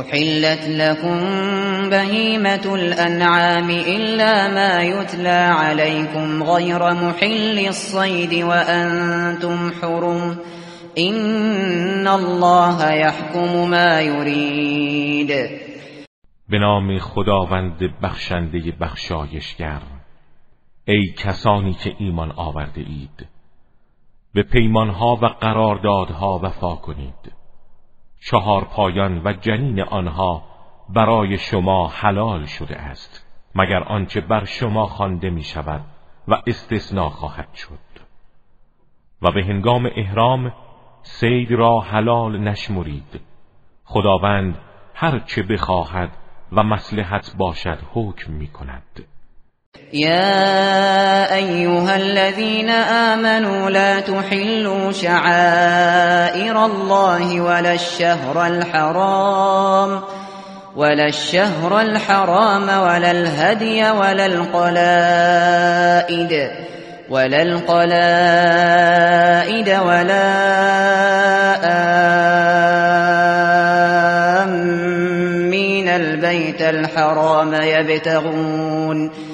أحلت لكم بهيمة الأنعام إلا ما يتلى عليكم غير محل الصيد وأنتم حرم إن الله يحكم ما يريد. به نام خداوند بخشنده بخشایشگر. ای کسانی که ایمان آورده اید به پیمانها و قراردادها وفا کنید. چهار پایان و جنین آنها برای شما حلال شده است مگر آنچه بر شما خوانده می شود و استثناء خواهد شد. و به هنگام احرام سید را حلال نشمرید. خداوند هر چه بخواهد و مسلحت باشد حکم می کند يا أيها الذين آمنوا لا تحلوا شعائر الله ولا الشهر الحرام ولا الشهر الحرام ولا الهدي ولا القلائد ولا القلائد ولا آمين البيت الحرام يبتغون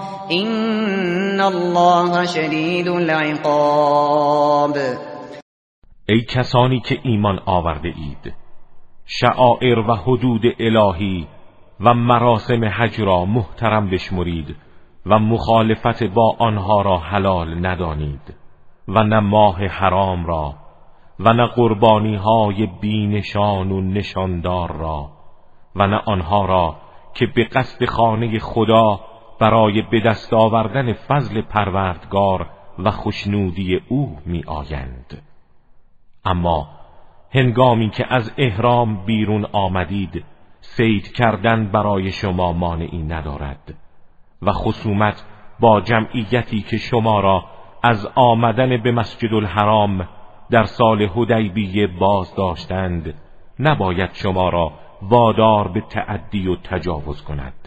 این الله شدید العقاب ای کسانی که ایمان آورده اید شعائر و حدود الهی و مراسم حج را محترم بشمرید و مخالفت با آنها را حلال ندانید و نه ماه حرام را و نه قربانی های بینشان و نشاندار را و نه آنها را که به قصد خانه خدا برای به دست آوردن فضل پروردگار و خوشنودی او می آیند اما هنگامی که از احرام بیرون آمدید سید کردن برای شما مانعی ندارد و خصومت با جمعیتی که شما را از آمدن به مسجد الحرام در سال هدیبیه باز داشتند نباید شما را وادار به تعدی و تجاوز کند.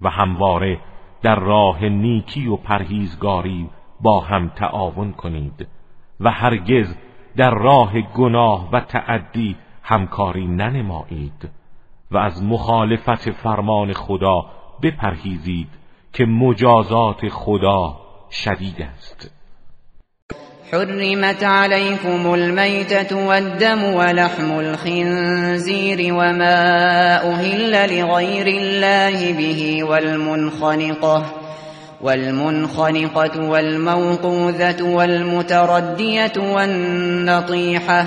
و همواره در راه نیکی و پرهیزگاری با هم تعاون کنید و هرگز در راه گناه و تعدی همکاری ننمایید و از مخالفت فرمان خدا بپرهیزید که مجازات خدا شدید است. حرمت عليكم الميتة والدم ولحم الخنزير وما أهل لغير الله به والمنخنقة والمنخنقة والموقوذة والمتردية والنطيحة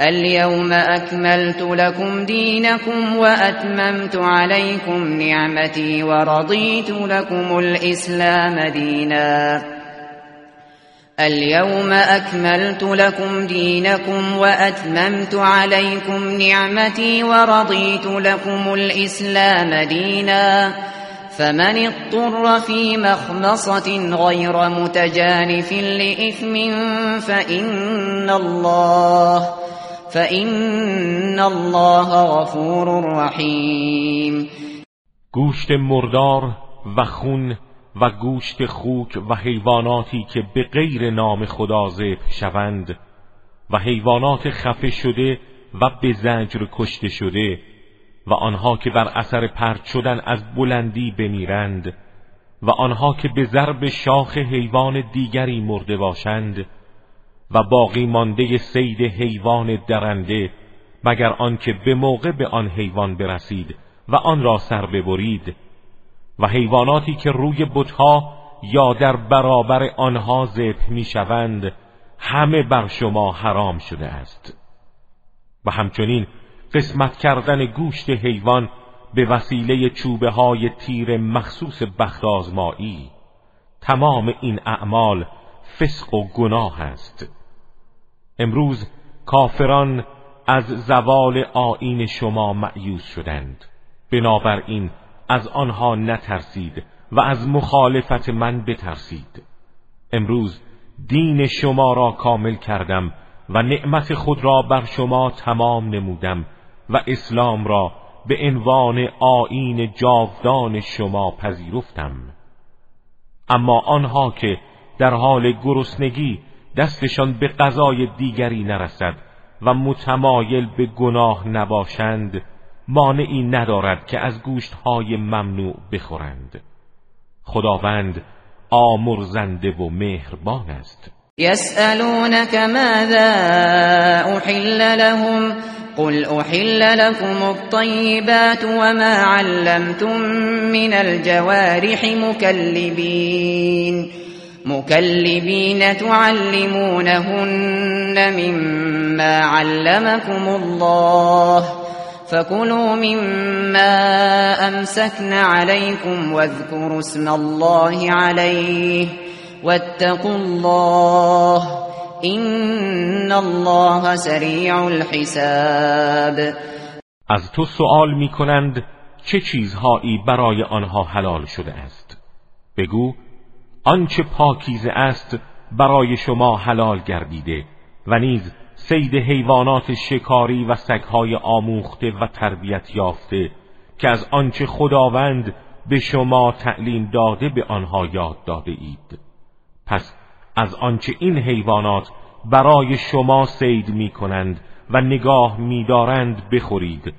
اليوم أكملت لكم دينكم وأتممت عليكم نعمتي ورضيت لكم الإسلام دينا. اليوم أكملت لكم دينكم وأتممت عليكم نعمتي ورضيت لكم الإسلام دينا. فمن اضطر في مخمصة غير متجانف لإثم فإن الله فإن الله غفور رحیم گوشت مردار و خون و گوشت خوک و حیواناتی که به غیر نام خدا ذبح شوند و حیوانات خفه شده و به زجر کشته شده و آنها که بر اثر پرت شدن از بلندی بمیرند و آنها که به ضرب شاخ حیوان دیگری مرده باشند و باقی مانده سید حیوان درنده مگر آنکه به موقع به آن حیوان برسید و آن را سر ببرید. و حیواناتی که روی بتها یا در برابر آنها ذبح می‌شوند همه بر شما حرام شده است. و همچنین قسمت کردن گوشت حیوان به وسیله چوبه های تیر مخصوص بخت آزمایی تمام این اعمال فسق و گناه است. امروز کافران از زوال آین شما معیوز شدند. بنابراین از آنها نترسید و از مخالفت من بترسید. امروز دین شما را کامل کردم و نعمت خود را بر شما تمام نمودم و اسلام را به عنوان آین جاودان شما پذیرفتم. اما آنها که در حال گرسنگی دستشان به غذای دیگری نرسد و متمایل به گناه نباشند مانعی ندارد که از گوشتهای ممنوع بخورند. خداوند آمرزنده و مهربان است. يسألونك ماذا أحل لهم؟ قل أحل لكم الطيبات وما علمتم من الجوارح مكلبين مكلبين تعلمونهن مما علمكم الله. فكلوا مما أمسكن عليكم واذكروا اسم الله عليه واتقوا الله. این الله سریع الحساب. از تو سؤال می کنند چه چیزهایی برای آنها حلال شده است؟ بگو آنچه پاکیزه است برای شما حلال گردیده و نیز سید حیوانات شکاری و سگهای آموخته و تربیت یافته که از آنچه خداوند به شما تعلیم داده به آنها یاد داده اید. پس از آنچه این حیوانات برای شما سید می کنند و نگاه میدارند بخورید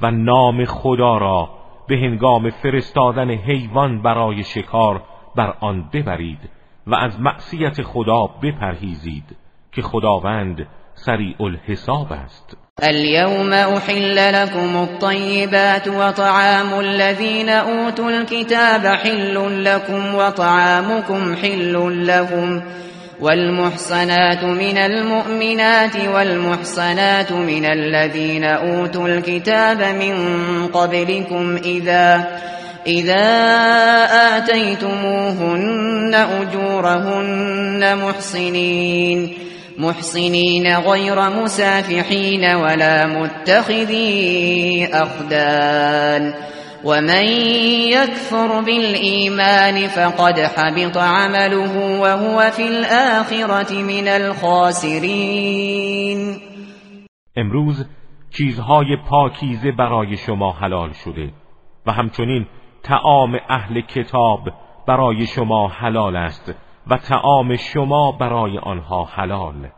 و نام خدا را به هنگام فرستادن حیوان برای شکار بر آن ببرید و از معصیت خدا بپرهیزید که خداوند سریع الحساب است. اليوم أحل لكم الطيبات وطعام الذين أوتوا الكتاب حل لكم وطعامكم حل لهم والمحصنات من المؤمنات والمحصنات من الذين أوتوا الكتاب من قبلكم إذا اذا آتيتموهن اجورهن محصنين محصنين غير مسافحين ولا متخذي أخدان. ومن يكفر بالإيمان فقد حبط عمله وهو في الآخرة من الخاسرين. امروز چیزهای پاکیزه برای شما حلال شده و همچنین تعام اهل کتاب برای شما حلال است و تعام شما برای آنها حلال.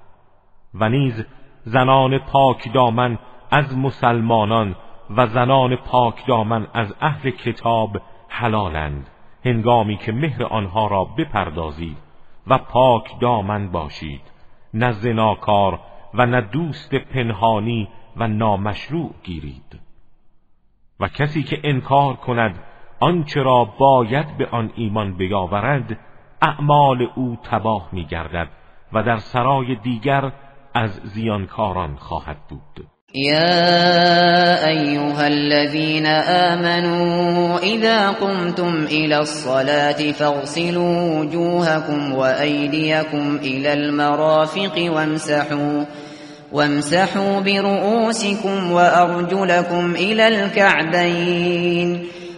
و نیز زنان پاک دامن از مسلمانان و زنان پاک دامن از اهل کتاب حلالند. هنگامی که مهر آنها را بپردازید و پاک دامن باشید. نه زناکار و نه دوست پنهانی و نامشروع گیرید. و کسی که انکار کند آنچه را باید به آن ایمان بیاورد اعمال او تباه می گردد و در سرای دیگر از زیانکاران خواهد بود. یا ایها الذين آمنوا اذا قمتم الى الصلاة فاغسلوا وجوهكم وأيديكم الى المرافق وامسحوا وامسحوا برؤوسكم وأرجلكم الى الكعبين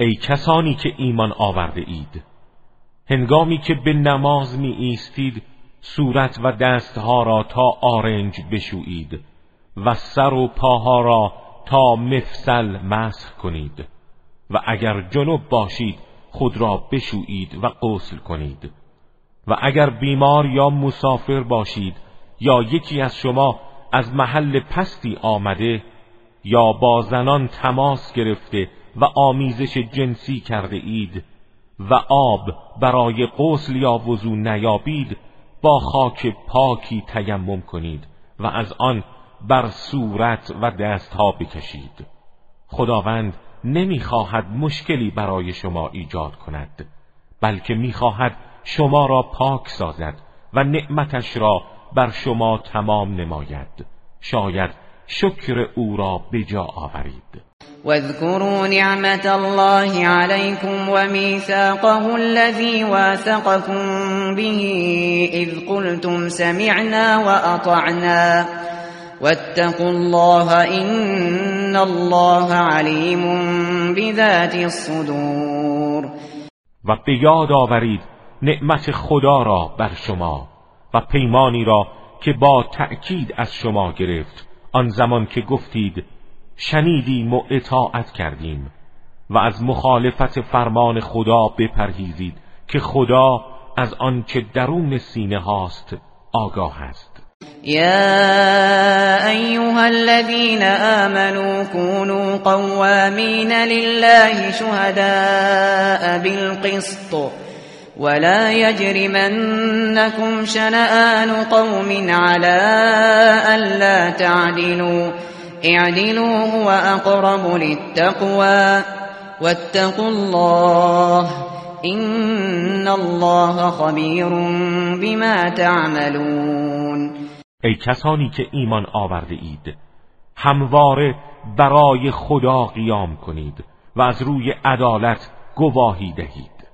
ای کسانی که ایمان آورده اید. هنگامی که به نماز می ایستید صورت و دستها را تا آرنج بشویید و سر و پاها را تا مفصل مسح کنید و اگر جنوب باشید خود را بشویید و غسل کنید. و اگر بیمار یا مسافر باشید یا یکی از شما از محل پستی آمده یا با زنان تماس گرفته و آمیزش جنسی کرده اید و آب برای غسل یا وضو نیابید با خاک پاکی تیمم کنید و از آن بر صورت و دستها بکشید. خداوند نمی‌خواهد مشکلی برای شما ایجاد کند بلکه می‌خواهد شما را پاک سازد و نعمتش را بر شما تمام نماید. شاید شکر او را به جا آورید. واذكروا نعمت الله عليكم وميثاقه الذي واثقكم به إذ قلتم سمعنا وأطعنا. واتقوا الله إن الله عليم بذات الصدور. و به یاد آورید نعمت خدا را بر شما و پیمانی را که با تأکید از شما گرفت. آن زمان که گفتید شنیدیم و اطاعت کردیم و از مخالفت فرمان خدا بپرهیزید که خدا از آنچه درون سینه هاست آگاه است. یا ایها الذين آمنوا كونوا قوامین لله شهداء بالقسط ولا يجرمنكم شنآن قوم على ألا تعدلوا اعدلوا هو اقرب للتقوى واتقوا الله ان الله خبیر بما تعملون. ای کسانی که ایمان آورده اید همواره برای خدا قیام کنید و از روی عدالت گواهی دهید.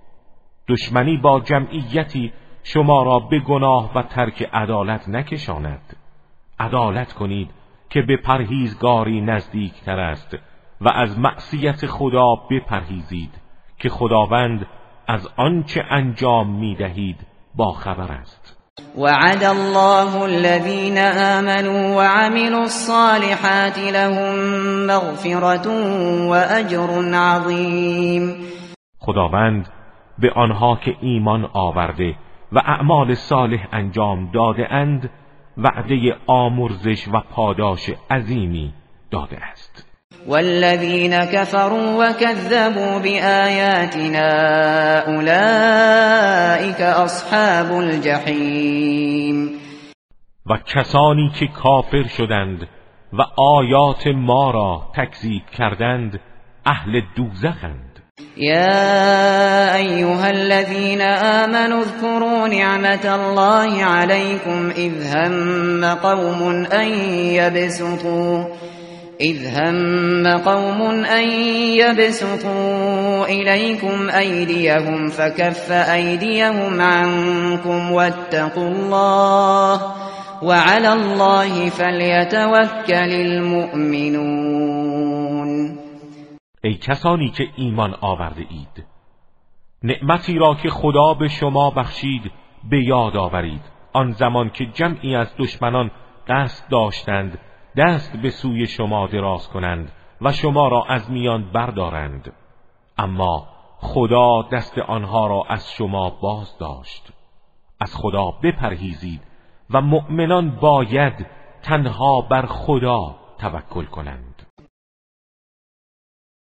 دشمنی با جمعیتی شما را به گناه و ترک عدالت نکشاند. عدالت کنید که به پرهیزگاری نزدیکتر است و از معصیت خدا بپرهیزید که خداوند از آنچه انجام می‌دهید با خبر است. وعد الله الذين آمنوا وعملوا الصالحات لهم مغفرة وأجر عظیم خداوند به آنها که ایمان آورده و اعمال صالح انجام داده اند وعده آمرزش و پاداش عظیمی داده است. والذین كفروا وكذبوا بآياتنا اولئك اصحاب الجحیم. و کسانی که کافر شدند و آیات ما را تکذیب کردند اهل دوزخند. يا أيها الذين آمنوا اذكروا نعمة الله عليكم إذ هم قوم أن يبسطوا إذ هم قوم أن يبسطوا إليكم أيديهم فكف أيديهم عنكم واتقوا الله وعلى الله فليتوكل المؤمنون ای کسانی که ایمان آورده اید. نعمتی را که خدا به شما بخشید به یاد آورید. آن زمان که جمعی از دشمنان دست داشتند دست به سوی شما دراز کنند و شما را از میان بردارند. اما خدا دست آنها را از شما باز داشت. از خدا بپرهیزید و مؤمنان باید تنها بر خدا توکل کنند.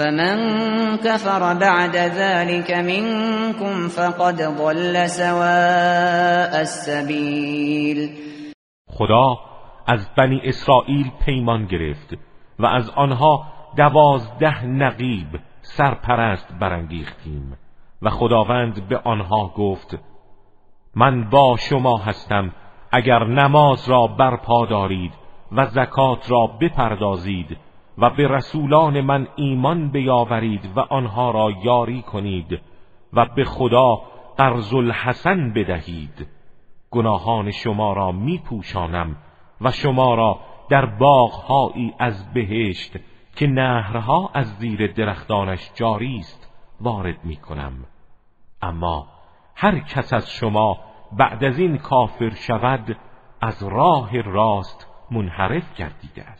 فمن كفر بعد ذلك منكم فقد ضل سواء السبیل خدا از بنی اسرائیل پیمان گرفت و از آنها دوازده نقیب سرپرست برانگیختیم و خداوند به آنها گفت من با شما هستم اگر نماز را برپا دارید و زکات را بپردازید و به رسولان من ایمان بیاورید و آنها را یاری کنید و به خدا قرض الحسن بدهید. گناهان شما را میپوشانم و شما را در باغهایی از بهشت که نهرها از زیر درختانش جاری است وارد می‌کنم. اما هر کس از شما بعد از این کافر شود از راه راست منحرف گردیده است.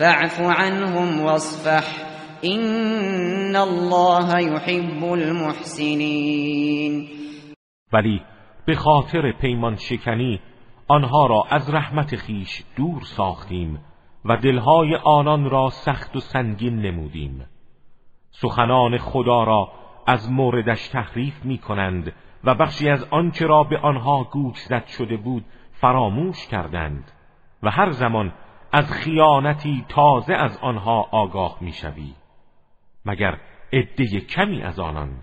فاعف عنهم واصفح. إن الله يحب المحسنين. ولی به خاطر پیمان شکنی آنها را از رحمت خیش دور ساختیم و دلهای آنان را سخت و سنگین نمودیم. سخنان خدا را از موردش تحریف می کنند و بخشی از آنچه را به آنها گوش زد شده بود فراموش کردند و هر زمان از خیانتی تازه از آنها آگاه می‌شوی مگر عده کمی از آنان.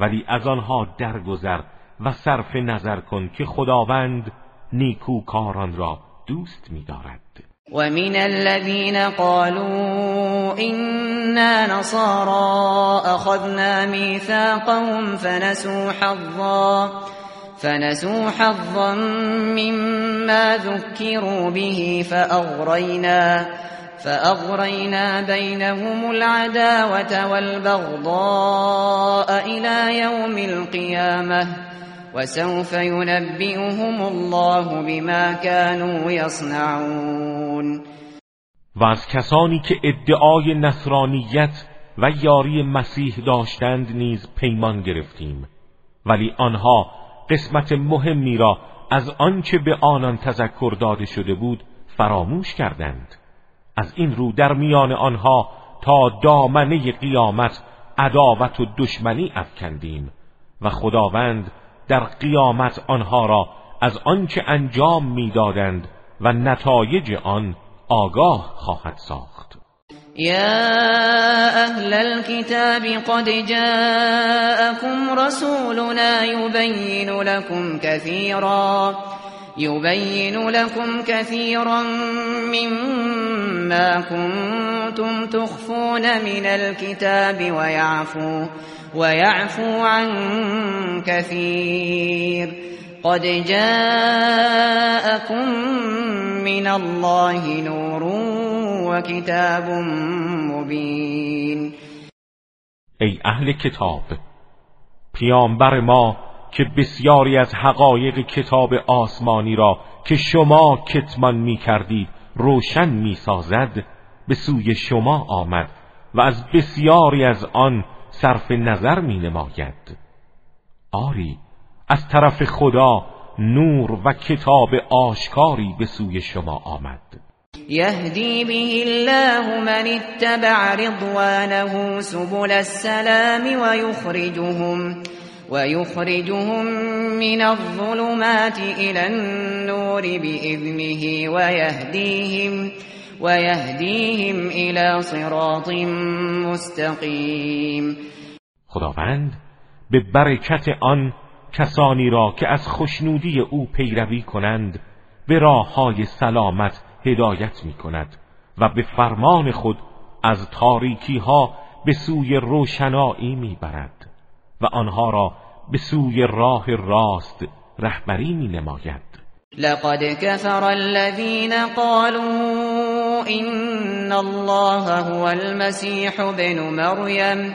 ولی از آنها درگذر و صرف نظر کن که خداوند نیکوکاران را دوست می‌دارد. ومن الذين قالوا إنا نصارى أخذنا ميثاقهم فنسوا حظا فنسوا حظا مما ذكروا به فأغرينا فأغرينا بينهم العداوة والبغضاء إلى يوم القيامة وسوف ينبئهم الله بما كانوا يصنعون. و از کسانی که ادعای نصرانیت و یاری مسیح داشتند نیز پیمان گرفتیم. ولی آنها قسمت مهمی را از آنچه به آنان تذکر داده شده بود فراموش کردند. از این رو در میان آنها تا دامنه قیامت عداوت و دشمنی افکندیم و خداوند در قیامت آنها را از آنچه انجام می‌دادند و نتایج آن آگاه خواهد ساخت. یا أهل الكتاب قد جاءكم رسولنا يبين لكم كثيرا يبين لكم كثيرا مما كنتم تخفون من الكتاب ويعفو ويعفو عن كثير. قد جاءكم من الله نور وكتاب مبين. ای اهل کتاب پیامبر ما که بسیاری از حقایق کتاب آسمانی را که شما کتمان می کردید روشن می سازد به سوی شما آمد و از بسیاری از آن صرف نظر می نماید آری از طرف خدا نور و کتاب آشکاری به سوی شما آمد. یهدی به الله من اتبع رضوانه سبل السلام ويخرجهم ويخرجهم من الظلمات إلى النور بإذنه ويهديهم ويهديهم إلى صراط مستقیم. خداوند به برکت آن کسانی را که از خوشنودی او پیروی کنند به راه های سلامت هدایت می کند و به فرمان خود از تاریکی ها به سوی روشنایی می برد و آنها را به سوی راه راست رهبری می نماید لقد كفر الذين قالوا إن الله هو المسيح ابن مريم.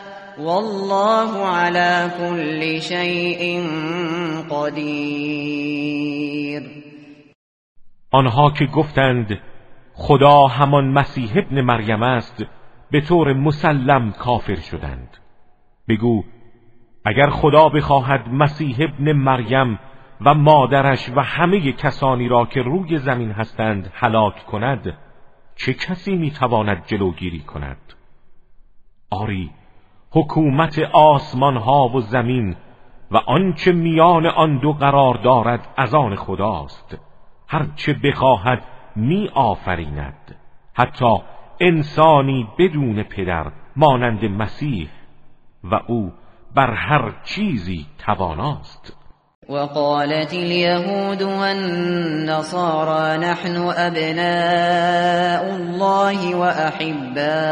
والله على كل شيء قدیر آنها که گفتند خدا همان مسیح ابن مریم است به طور مسلم کافر شدند. بگو اگر خدا بخواهد مسیح ابن مریم و مادرش و همه کسانی را که روی زمین هستند هلاک کند چه کسی می‌تواند جلوگیری کند؟ آری حکومت آسمان ها و زمین و آنچه میان آن دو قرار دارد از آن خداست. هرچه بخواهد می آفریند حتی انسانی بدون پدر مانند مسیح و او بر هر چیزی تواناست. وقالت اليهود والنصارى نحن أبناء الله وأحباؤه.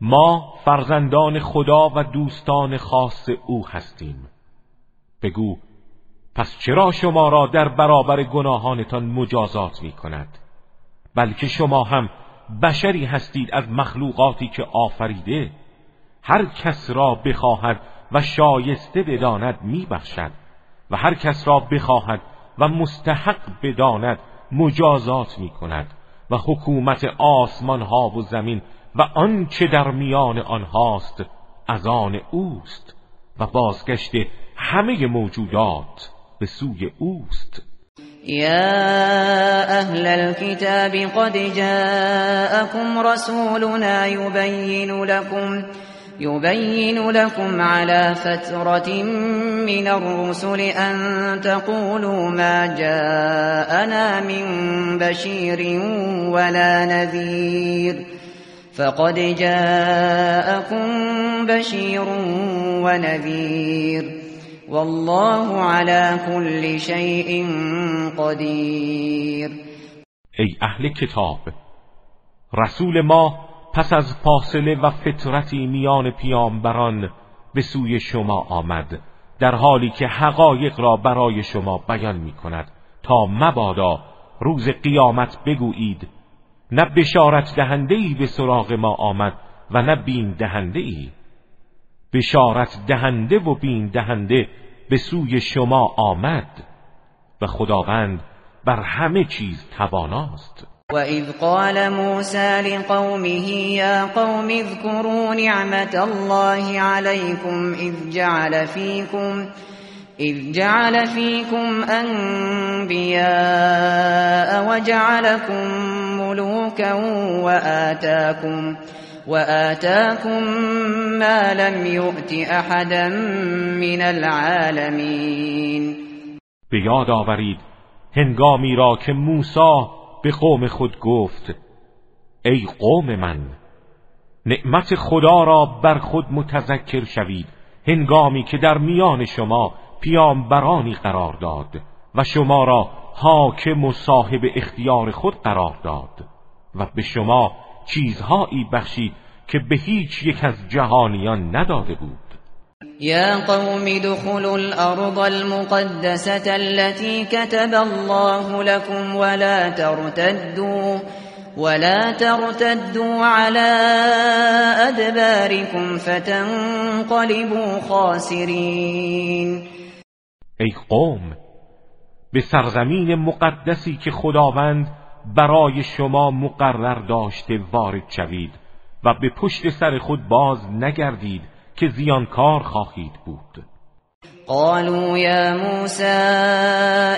ما فرزندان خدا و دوستان خاص او هستیم. بگو پس چرا شما را در برابر گناهانتان مجازات می کند بلکه شما هم بشری هستید از مخلوقاتی که آفریده؟ هر کس را بخواهد و شایسته بداند میبخشد و هر کس را بخواهد و مستحق بداند مجازات می کند و حکومت آسمان ها و زمین و آنچه در میان آنهاست از آن اوست و بازگشت همه موجودات به سوی اوست. یا اهل الكتاب قد جاءكم رسولنا يبين لكم يبين لكم على فترة من الرسل أن تقولوا ما جاءنا من بشير ولا نذير فقد جاءكم بشير ونذير والله على كل شيء قدیر ای اهل کتاب رسول ما پس از فاصله و فترتی میان پیامبران به سوی شما آمد در حالی که حقایق را برای شما بیان می کند تا مبادا روز قیامت بگویید نه بشارت دهنده ای به سراغ ما آمد و نه بین دهنده ای بشارت دهنده و بین دهنده به سوی شما آمد و خداوند بر همه چیز تواناست. اذ قال موسى لقومه يا قوم اذكروا نعمت الله عليكم اذ جعل فيكم إذ جعل فيكم أنبياء وجعلكم ملوكا وآتاكم وآتاكم ما لم يؤت أحدا من العالمين. به یاد آورید هنگامی را که موسی به قوم خود گفت ای قوم من نعمت خدا را بر خود متذکر شوید هنگامی که در میان شما پیامبرانی قرار داد و شما را حاکم و صاحب اختیار خود قرار داد و به شما چیزهایی بخشید که به هیچ یک از جهانیان نداده بود. یا قوم دخلوا الارض المقدسة التي كتب الله لكم ولا ترتدوا ولا ترتدوا على ادباركم فتنقلبوا خاسرين. ای قوم به سرزمین مقدسی که خداوند برای شما مقرر داشته وارد شوید و به پشت سر خود باز نگردید که زیانکار خواهید بود. قالوا يا موسى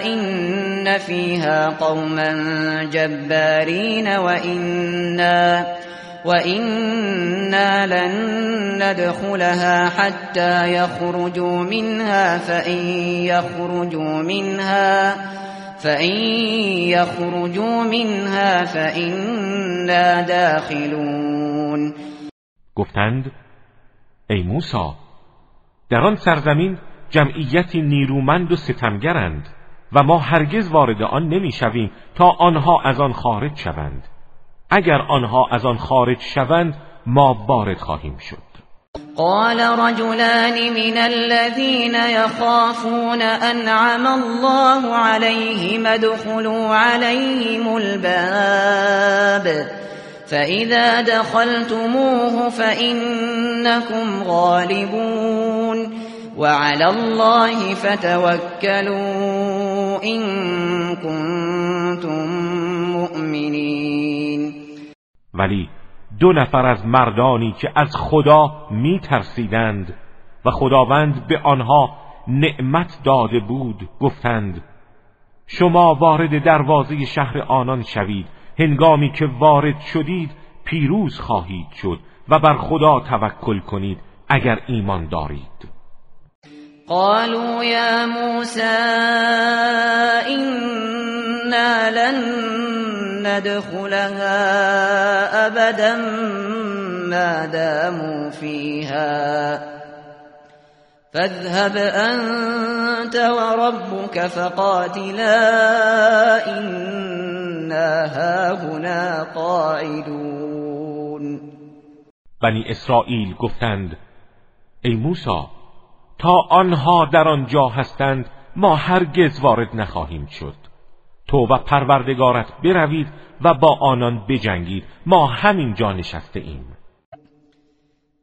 إن فيها قوما جبارين وإنا, وإنا لن ندخلها حتى يخرجوا منها فإن يخرجوا منها فإن يخرجوا منها فإنا داخلون گفتند ای موسی در آن سرزمین جمعیتی نیرومند و ستمگرند و ما هرگز وارد آن نمی‌شویم تا آنها از آن خارج شوند. اگر آنها از آن خارج شوند ما وارد خواهیم شد. قال رجلان من الذين يخافون انعم الله عليهم ادخلوا عليهم الباب. فإذا دخلتموه فإنكم غالبون. وعلى الله فتوكلوا إن كنتم مؤمنين. ولی دو نفر از مردانی که از خدا می ترسیدند و خداوند به آنها نعمت داده بود گفتند شما وارد دروازه شهر آنان شوید. هنگامی که وارد شدید پیروز خواهید شد و بر خدا توکل کنید اگر ایمان دارید. قالوا يا موسى إنا لن ندخلها أبدا ما داموا فيها. فاذهب أنت وربك فقاتلا إنا هاهنا قاعدون. بنی اسرائیل گفتند ای موسی تا آنها در آنجا هستند ما هرگز وارد نخواهیم شد. تو و پروردگارت بروید و با آنان بجنگید ما همین جا نشسته ایم.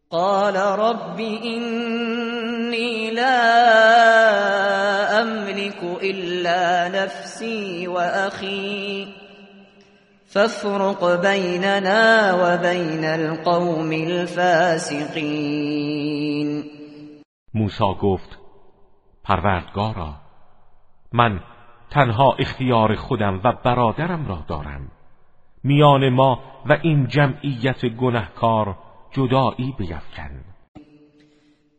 قال رب اینی لا املك الا نفسی و اخی فافرق بیننا و بین القوم الفاسقین موسی گفت پروردگارا من تنها اختیار خودم و برادرم را دارم. میان ما و این جمعیت گنهکار جدایی بیفکن.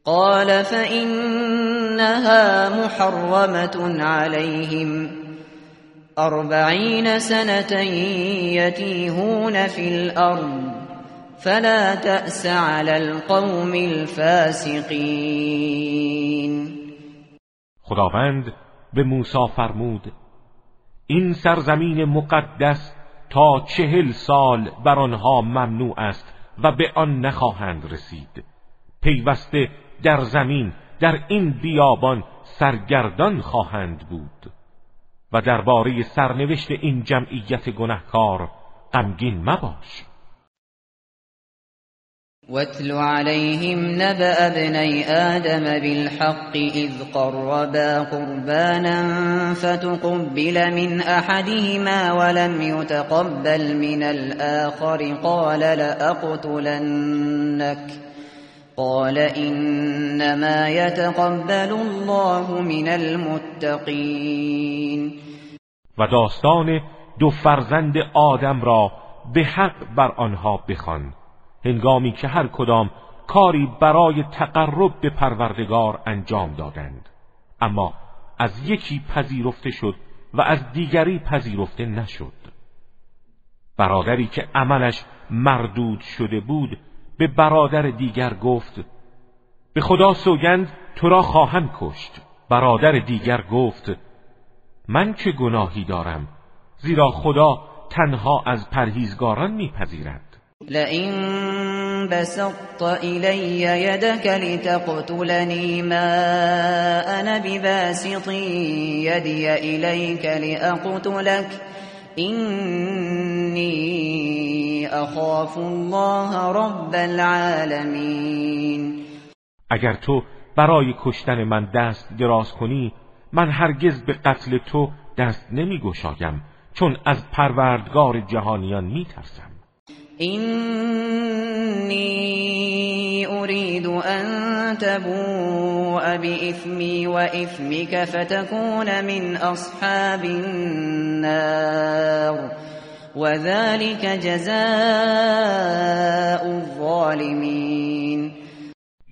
قال فإنها محرمة عليهم. أربعين سنة يتيهون في الأرض فلا تأس على القوم الفاسقين. خداوند به موسی فرمود این سرزمین مقدس تا چهل سال بر آنها ممنوع است و به آن نخواهند رسید. پیوسته در زمین در این بیابان سرگردان خواهند بود و درباره سرنوشت این جمعیت گنهکار غمگین مباش. واتل عليهم نبأ ابني آدم بالحق إذ قربا قربانا فتقبل من أحدهما ولم يتقبل من الآخر قال لأقتلنك قال إنما يتقبل الله من المتقين و داستان دو فرزند آدم را به حق بر آنها بخوان هنگامی که هر کدام کاری برای تقرب به پروردگار انجام دادند. اما از یکی پذیرفته شد و از دیگری پذیرفته نشد. برادری که عملش مردود شده بود به برادر دیگر گفت به خدا سوگند تو را خواهم کشت. برادر دیگر گفت من چه گناهی دارم زیرا خدا تنها از پرهیزگاران میپذیرد. لئن بسطت إلي يدك لتقتلني ما أنا بباسط يدي إليك لأقتلك. إني أخاف الله رب العالمين. اگر تو برای کشتن من دست دراز کنی من هرگز به قتل تو دست نمی گشایم چون از پروردگار جهانیان می ترسم إني أريد أن تبوء بإثمي وإثمك فتكون من أصحاب النار. وذلك جزاء الظالمين.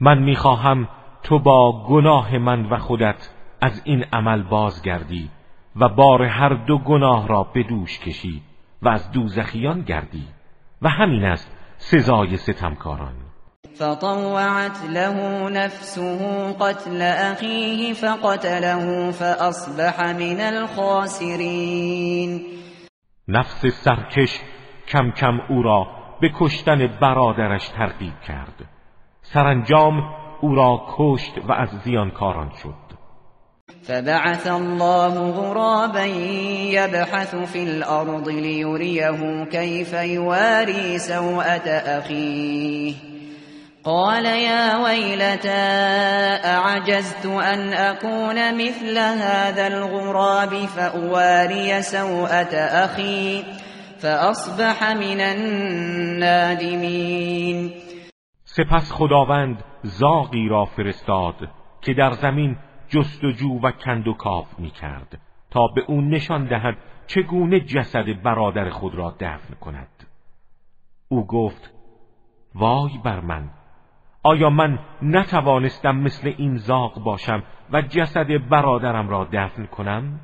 من می‌خواهم تو با گناه من و خودت از این عمل بازگردی و بار هر دو گناه را به دوش کشی و از دوزخیان گردی. و همین است سزای ستمکاران. فطوعت له نفسه قتل اخیه فقتله فاصبح من الخاسرین. نفس سرکش کم کم او را به کشتن برادرش ترغیب کرد. سرانجام او را کشت و از زیانکاران شد. فبعث الله غرابا يبحث في الأرض ليريه كيف يواري سوءة أخيه. قال يا ويلتى أعجزت أن أكون مثل هذا الغراب فأواري سوءة أخي فأصبح من النادمين. سپس خداوند زاغی را فرستاد که در زمین جستجو و کند و کاف می کرد تا به او نشان دهد چگونه جسد برادر خود را دفن کند. او گفت وای بر من آیا من نتوانستم مثل این زاغ باشم و جسد برادرم را دفن کنم؟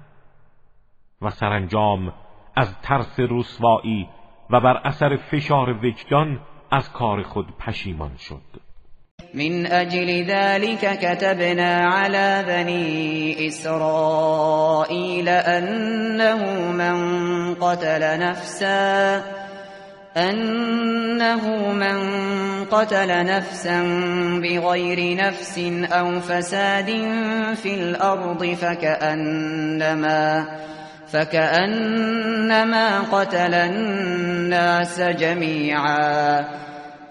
و سرانجام از ترس رسوایی و بر اثر فشار وجدان از کار خود پشیمان شد. من أجل ذلك كتبنا على بني إسرائيل أنه من قتل نفسا أنه من قتل نفسا بغير نفس أو فساد في الأرض فكأنما فكأنما قتل الناس جميعا.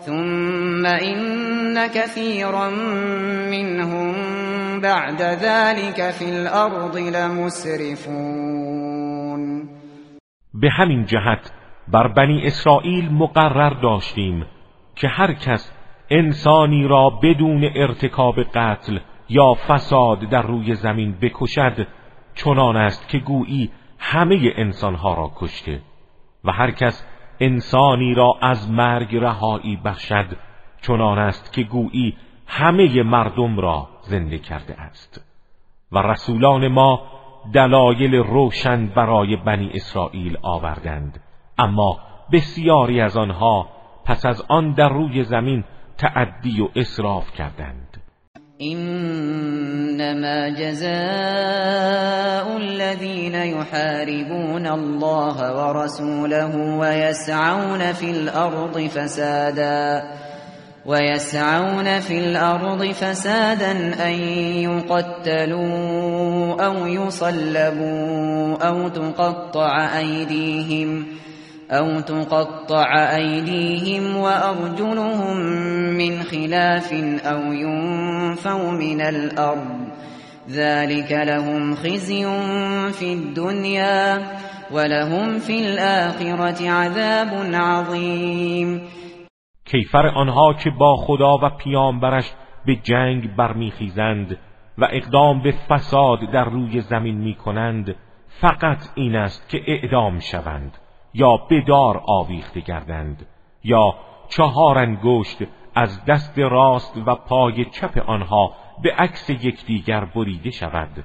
ثم إن كثيرا منهم بعد ذلك في الارض لمسرفون به همین جهت بر بنی اسرائیل مقرر داشتیم که هر کس انسانی را بدون ارتکاب قتل یا فساد در روی زمین بکشد چنان است که گویی همه انسانها را کشته و هر کس انسانی را از مرگ رهایی بخشد چنان است که گویی همه مردم را زنده کرده است. و رسولان ما دلایل روشن برای بنی اسرائیل آوردند. اما بسیاری از آنها پس از آن در روی زمین تعدی و اسراف کردند. إنما جزاء الذين يحاربون الله ورسوله ويسعون في الأرض فسادا ويسعون في الأرض فسادا أن يقتلوا أو يصلبوا أو تقطع أيديهم أو تقطع أيديهم وأرجلهم من خلاف أو ينفوا من الأرض ذلك لهم خزي في الدنيا ولهم في الآخرة عذاب عظيم. کیفر آنها که با خدا و پیامبرش به جنگ برمیخیزند و اقدام به فساد در روی زمین می کنند فقط این است که اعدام شوند. یا بدار آویخته گردند یا چهار انگشت از دست راست و پای چپ آنها به عکس یکدیگر بریده شود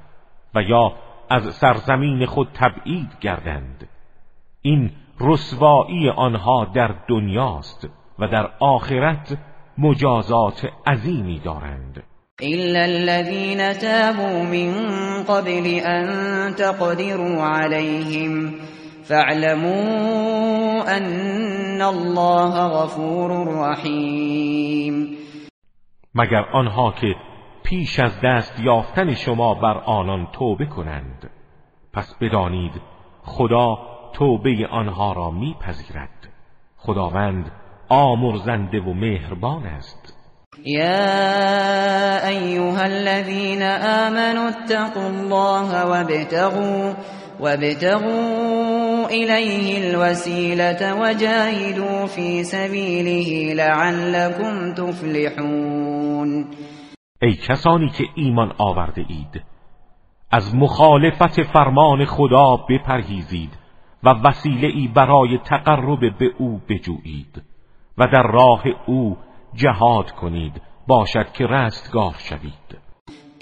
و یا از سرزمین خود تبعید گردند. این رسوایی آنها در دنیاست و در آخرت مجازات عظیمی دارند. إلا الذين تابوا من قبل أن تقدروا عليهم فاعلموا أن الله غفور رحیم مگر آنها که پیش از دست یافتن شما بر آنان توبه کنند. پس بدانید خدا توبه آنها را میپذیرد. خداوند آمرزنده و مهربان است. يا أيها الذين آمنوا اتقوا الله وابتغوا وابتغوا إليه الوسيلة وجاهدوا في سبيله لعلكم تفلحون. ای کسانی که ایمان آورده اید از مخالفت فرمان خدا بپرهیزید و وسیله ای برای تقرب به او بجویید و در راه او جهاد کنید باشد که رستگار شوید.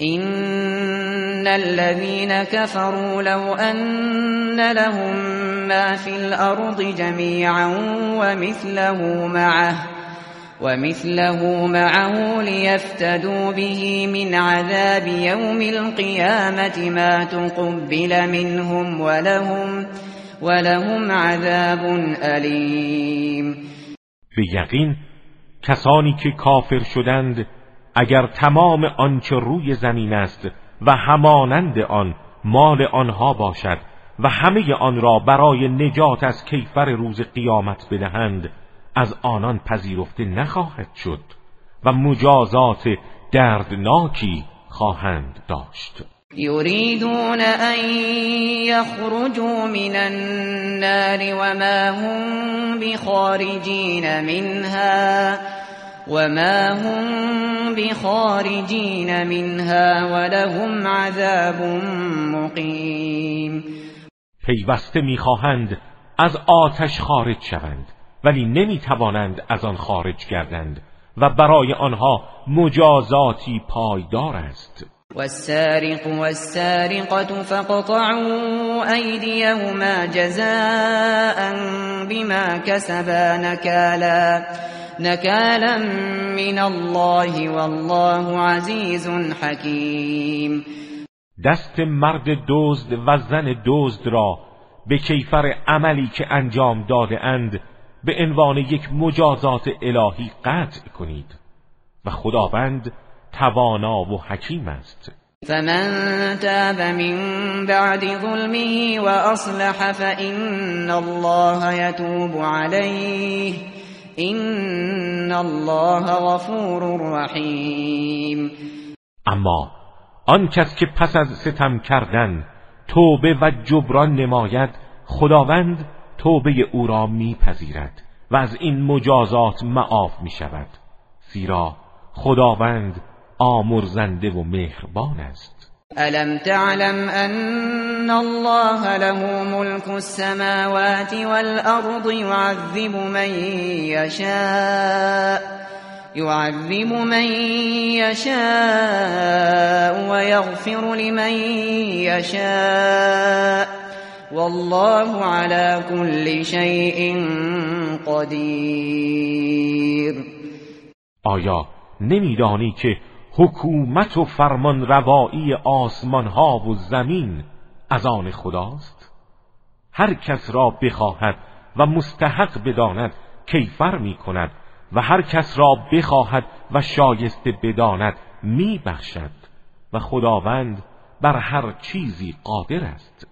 این الذين كفروا لو ان لهم ما في الأرض جميعا ومثله معه ومثله معه ليفتدوا به من عذاب يوم القيامة ما تقبل منهم ولهم ولهم عذاب أليم به یقین کسانی که کافر شدند اگر تمام آنچه روی زمین است و همانند آن مال آنها باشد و همه آن را برای نجات از کیفر روز قیامت بدهند از آنان پذیرفته نخواهد شد و مجازات دردناکی خواهند داشت. يريدون أن يخرجوا من النار وما هم بخارجين منها وما هم بخارجين منها ولهم عذاب مقیم پیوسته می‌خواهند از آتش خارج شوند ولی نمی‌توانند از آن خارج گردند و برای آنها مجازاتی پایدار است. والسارق والسارقة فقطعوا أيديهما جزاء بما كسبا نكالا نكالا من الله والله عزيز حكيم. دست مرد دزد و زن دزد را به کیفر عملی که انجام داده اند به عنوان یک مجازات الهی قطع کنید. و خداوند توانا و حکیم است. فمن تاب من بعد ظلمه وأصلح فإن الله يتوب عليه. إن الله غفور رحیم. اما آن کس که پس از ستم کردن توبه و جبران نماید خداوند توبه او را میپذیرد و از این مجازات معاف می شود زیرا خداوند آمرزنده و مهربان است. الم تعلم ان الله له ملك السماوات والارض يعذب من يشاء يعذب من يشاء ويغفر لمن يشاء والله على كل شيء قدير. آیا نمیدانی که حکومت و فرمان روایی آسمان ها و زمین از آن خداست؟ هر کس را بخواهد و مستحق بداند کیفر می کند و هر کس را بخواهد و شایسته بداند می بخشد و خداوند بر هر چیزی قادر است.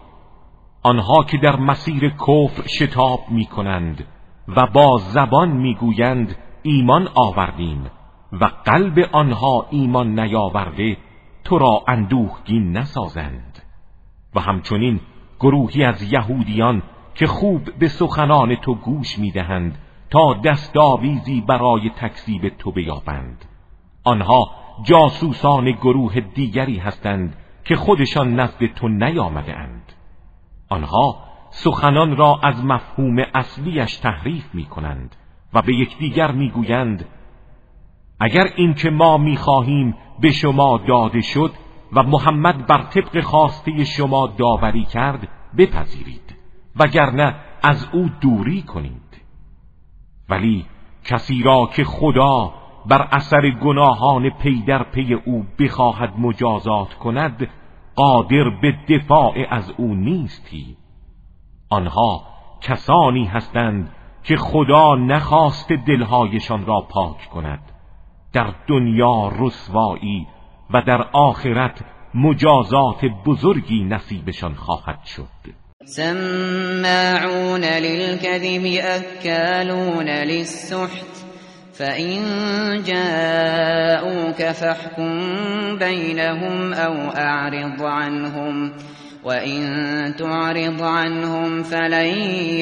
آنها که در مسیر کفر شتاب می کنند و با زبان می‌گویند ایمان آوردیم و قلب آنها ایمان نیاورده تو را اندوهگین نسازند. و همچنین گروهی از یهودیان که خوب به سخنان تو گوش می‌دهند تا دستاویزی برای تکذیب تو بیابند. آنها جاسوسان گروه دیگری هستند که خودشان نزد تو نیامده اند آنها سخنان را از مفهوم اصلیش تحریف می کنند و به یکدیگر می‌گویند اگر این که ما می‌خواهیم به شما داده شد و محمد بر طبق خواسته شما داوری کرد بپذیرید وگرنه از او دوری کنید. ولی کسی را که خدا بر اثر گناهان پی در پی او بخواهد مجازات کند قادر به دفاع از او نیستی. آنها کسانی هستند که خدا نخواست دلهایشان را پاک کند. در دنیا رسوایی و در آخرت مجازات بزرگی نصیبشان خواهد شد. سماعون للكذب اکالون للسحت. فإن جاءوك فاحكم بينهم أو أعرض عنهم وإن تعرض عنهم فلن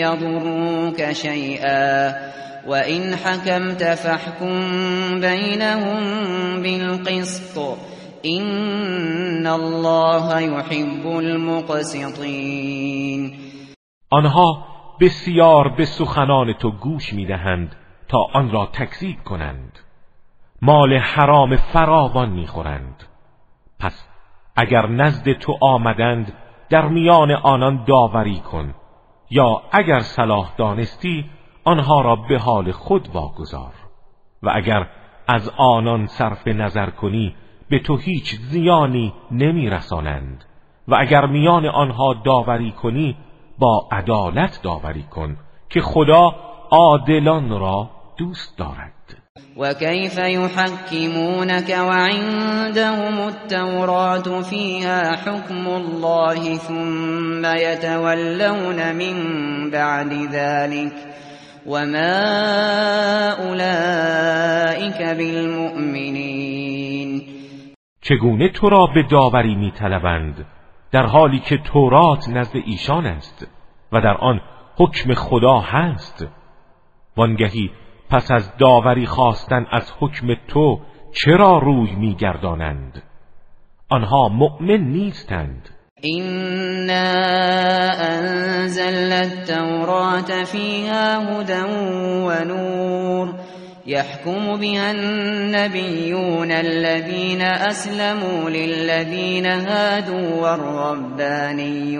يضروك شيئا وإن حكمت فاحكم بينهم بالقسط إن الله يحب المقسطين آنها بسیار به سخنان تو گوش می‌دهند. تا آن را تکذیب کنند. مال حرام فراوان می‌خورند. پس اگر نزد تو آمدند در میان آنان داوری کن. یا اگر صلاح دانستی آنها را به حال خود واگذار. و اگر از آنان صرف نظر کنی به تو هیچ زیانی نمیرسانند. و اگر میان آنها داوری کنی با عدالت داوری کن که خدا عادلان را دوست دارد. و کیف یحکمونک وعندهم التوراة فیها حکم الله ثم يتولون من بعد ذلك وما اولئك بالمؤمنین چگونه تو را به داوری میطلبند؟ در حالی که تورات نزد ایشان است و در آن حکم خدا هست. وانگهی پس از داوری خواستن از حکم تو چرا روی میگردانند؟ آنها مؤمن نیستند. إنا أنزلنا التوراة فيها هدى ونور يحكم بها النبيون الذين أسلموا للذين هادوا والربانيون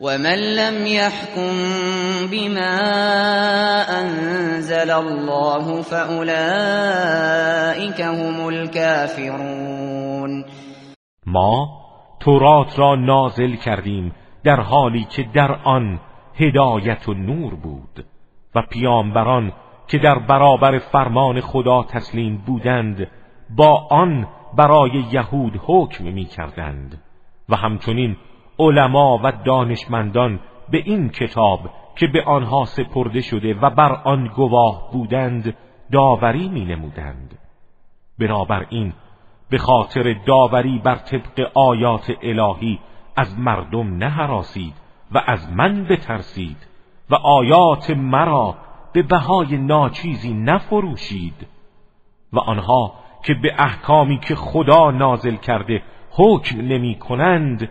ومن لم يحكم بما أنزل الله فأولئك هم الكافرون ما تورات را نازل کردیم در حالی که در آن هدایت و نور بود و پیامبران که در برابر فرمان خدا تسلیم بودند با آن برای یهود حکم می کردند و همچنین علما و دانشمندان به این کتاب که به آنها سپرده شده و بر آن گواه بودند داوری می نمودند بنابراین به خاطر داوری بر طبق آیات الهی از مردم نهراسید و از من بترسید و آیات مرا به بهای ناچیزی نفروشید و آنها که به احکامی که خدا نازل کرده حکم نمی کنند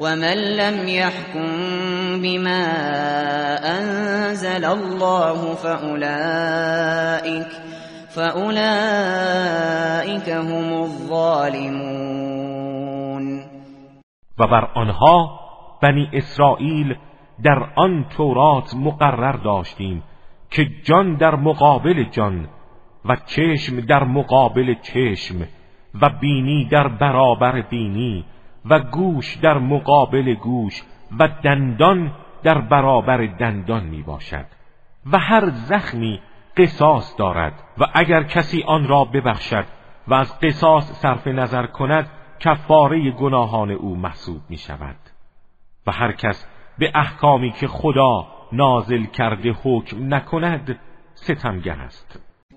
ومن لم يحكم بما أنزل الله فأولئك فأولئك هم الظالمون. و بر آنها بنی اسرائیل در آن تورات مقرر داشتیم که جان در مقابل جان و چشم در مقابل چشم و بینی در برابر بینی و گوش در مقابل گوش و دندان در برابر دندان می باشد و هر زخمی قصاص دارد و اگر کسی آن را ببخشد و از قصاص صرف نظر کند کفاره گناهان او محسوب می شود و هر کس به احکامی که خدا نازل کرده حکم نکند ستمگه است.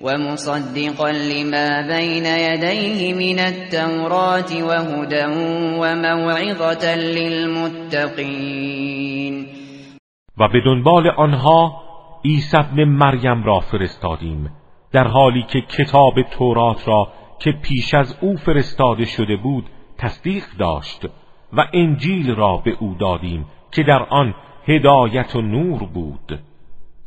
ومصدقا لما بين يديه من التوراة وهدى وموعظة للمتقين. و به دنبال آنها عیسی ابن مریم را فرستادیم در حالی که کتاب تورات را که پیش از او فرستاده شده بود تصدیق داشت و انجیل را به او دادیم که در آن هدایت و نور بود.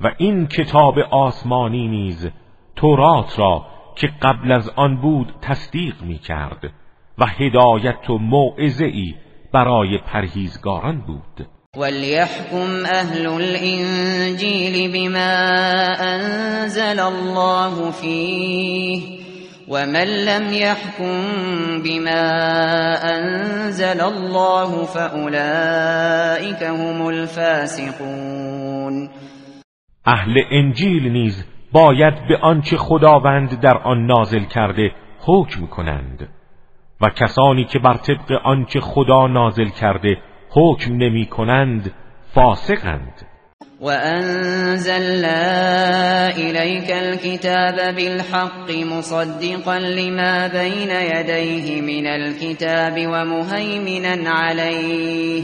و این کتاب آسمانی نیز تورات را که قبل از آن بود تصدیق می کرد و هدایت و موعظه ای برای پرهیزگاران بود. وليحكم اهل الانجیل بما انزل الله فيه ومن لم يحكم بما انزل الله فاولئك هم الفاسقون. اهل انجیل نیز باید به آنچه خداوند در آن نازل کرده حکم کنند. و کسانی که بر طبق آنچه خدا نازل کرده حکم نمی کنند فاسقند. وأنزلنا إليك الكتاب بالحق مصدقا لما بين يديه من الكتاب ومهيمنا عليه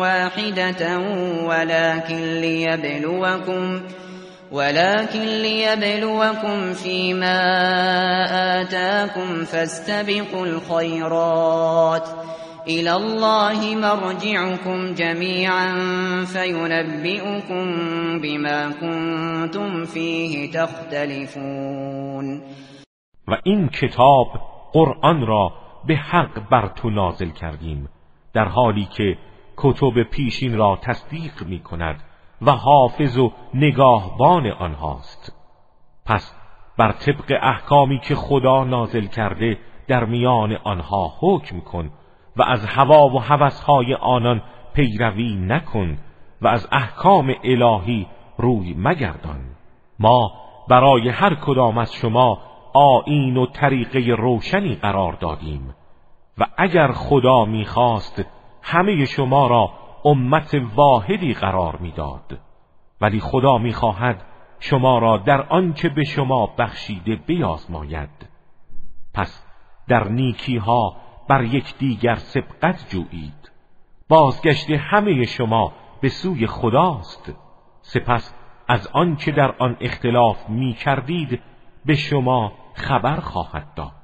واحدة ولكن ليبلوكم ولكن ليبلوكم فيما آتاكم فاستبقوا الخيرات إلى الله مرجعكم جميعا فينبئكم بما كنتم فيه تختلفون و این کتاب قرآن را به حق بر تو نازل کردیم. در حالی که کتب پیشین را تصدیق می کند و حافظ و نگاهبان آنهاست. پس بر طبق احکامی که خدا نازل کرده در میان آنها حکم کن و از هوا و هوسهای آنان پیروی نکن و از احکام الهی روی مگردان. ما برای هر کدام از شما آین و طریقه روشنی قرار دادیم. و اگر خدا می‌خواست همه شما را امت واحدی قرار می‌داد. ولی خدا می‌خواهد شما را در آنچه به شما بخشیده بیازماید. پس در نیکی ها بر دیگر سبقت جویید. بازگشت همه شما به سوی خداست. سپس از آنچه در آن اختلاف می کردید به شما خبر خواهد داد.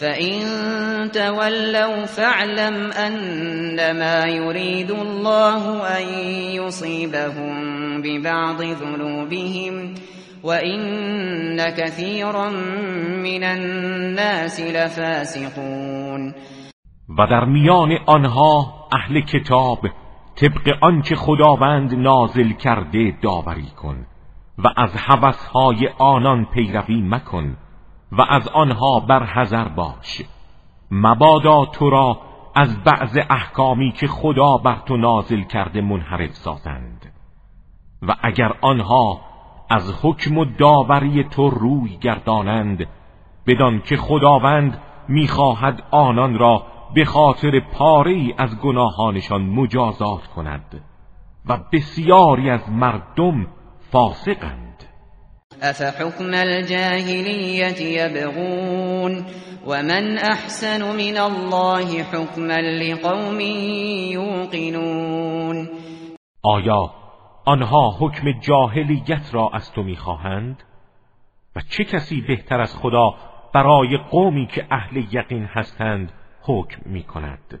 فإن تولوا فاعلم أنما يريد الله أن يصيبهم ببعض ذنوبهم وإن كثيرا من الناس لفاسقون و میان آنها اهل کتاب طبق آنچه خداوند نازل کرده داوری کن و از هوسهای آنان پیروی مکن. و از آنها برحذر باش. مبادا تو را از بعض احکامی که خدا بر تو نازل کرده منحرف سازند. و اگر آنها از حکم و داوری تو روی گردانند بدان که خداوند می‌خواهد آنان را به خاطر پاره از گناهانشان مجازات کند. و بسیاری از مردم فاسقند. افحكم الجاهلية يبغون ومن احسن من الله حكما لقوم يوقنون آیا آنها حکم جاهلیت را از تو می‌خواهند؟ و چه کسی بهتر از خدا برای قومی که اهل یقین هستند حکم می‌کند؟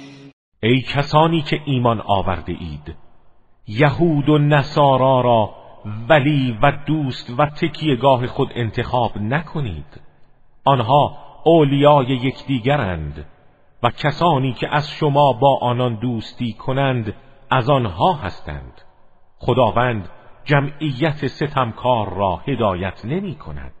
ای کسانی که ایمان آورده اید یهود و نصارا را ولی و دوست و تکیهگاه خود انتخاب نکنید. آنها اولیای یکدیگرند و کسانی که از شما با آنان دوستی کنند از آنها هستند. خداوند جمعیت ستمکار را هدایت نمی کند.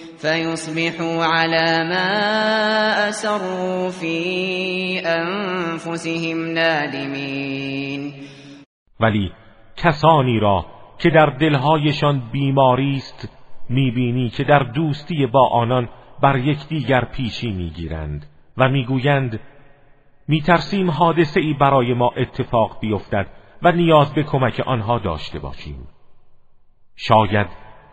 فيصبحوا على ما اسروا في انفسهم نادمین ولی کسانی را که در دلهایشان بیماری است می‌بینی که در دوستی با آنان بر یکدیگر پیشی می‌گیرند و می‌گویند میترسیم حادثه ای برای ما اتفاق بیفتد و نیاز به کمک آنها داشته باشیم. شاید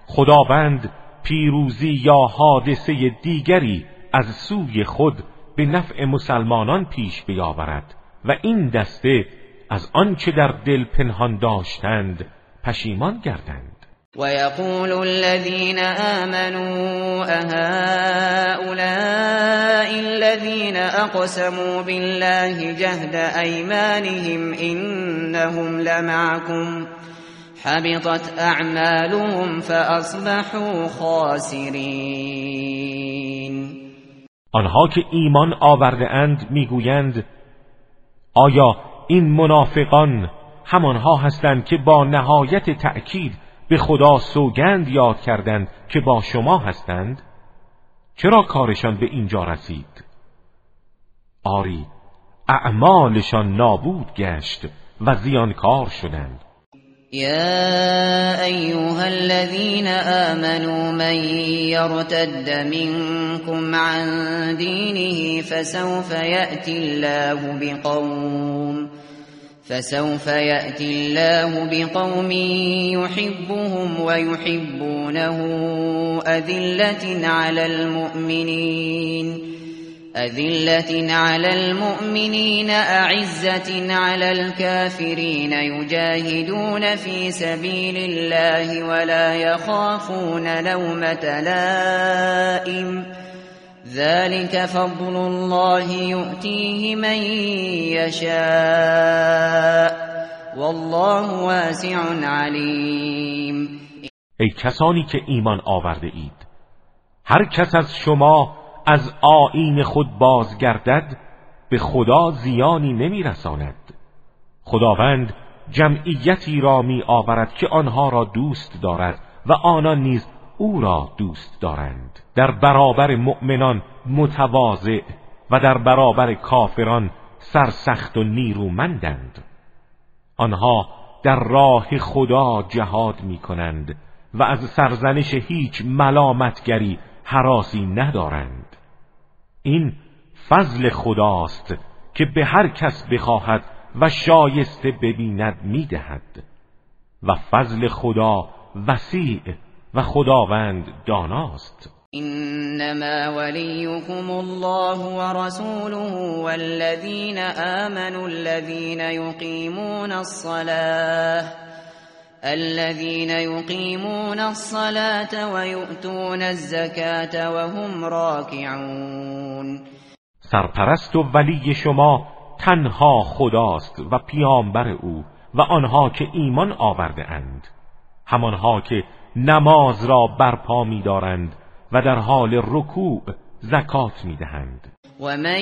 خداوند پیروزی یا حادثه دیگری از سوی خود به نفع مسلمانان پیش بیاورد و این دسته از آنچه در دل پنهان داشتند پشیمان گردند. ويقول الذين آمنوا أهؤلاء الذين أقسموا بالله جهد أيمانهم إنهم لمعكم حبطت اعمالهم فاصبحوا خاسرین آنها که ایمان آورده اند می‌گویند آیا این منافقان همانها هستند که با نهایت تأکید به خدا سوگند یاد کردند که با شما هستند؟ چرا کارشان به اینجا رسید؟ آری اعمالشان نابود گشت و زیانکار شدند. يا أيها الذين آمنوا من يرتد منكم عن دينه فسوف يأتي الله بقوم فسوف يأتي الله بقوم يحبهم ويحبونه أذلة على المؤمنين أذلة على المؤمنين أعزة على الكافرين يجاهدون في سبيل الله ولا يخافون لومة لائم. ذلك فضل الله يؤتيه من يشاء. والله واسع علیم ای کسانی که ایمان آورده اید هر کس از شما از آین خود بازگردد به خدا زیانی نمیرساند. خداوند جمعیتی را می آورد که آنها را دوست دارد و آنان نیز او را دوست دارند. در برابر مؤمنان متواضع و در برابر کافران سرسخت و نیرومندند. آنها در راه خدا جهاد می کنند و از سرزنش هیچ ملامتگری حراسی ندارند. این فضل خداست که به هر کس بخواهد و شایسته ببیند می‌دهد. و فضل خدا وسیع و خداوند داناست. انما وليكم الله ورسوله والذين آمنوا الذين يقيمون الصلاة. الذين يقيمون الصلاة ويؤتون الزكاة وهم راكعون. سرپرست و ولی شما تنها خداست و پیامبر او و آنها که ایمان آورده اند. همانها که نماز را برپا می‌دارند و در حال رکوع زکات می‌دهند. و من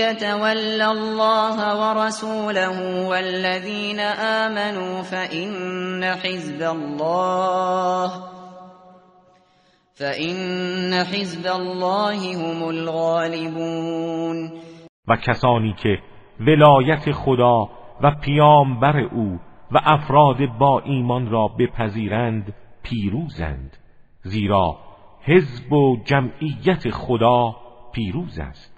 یتول الله ورسوله والذین آمنوا فإن حزب الله فإن حزب الله هم الغالبون و کسانی که ولایت خدا و پیامبر او و افراد با ایمان را بپذیرند پیروزند. زیرا حزب و جمعیت خدا پیروز است.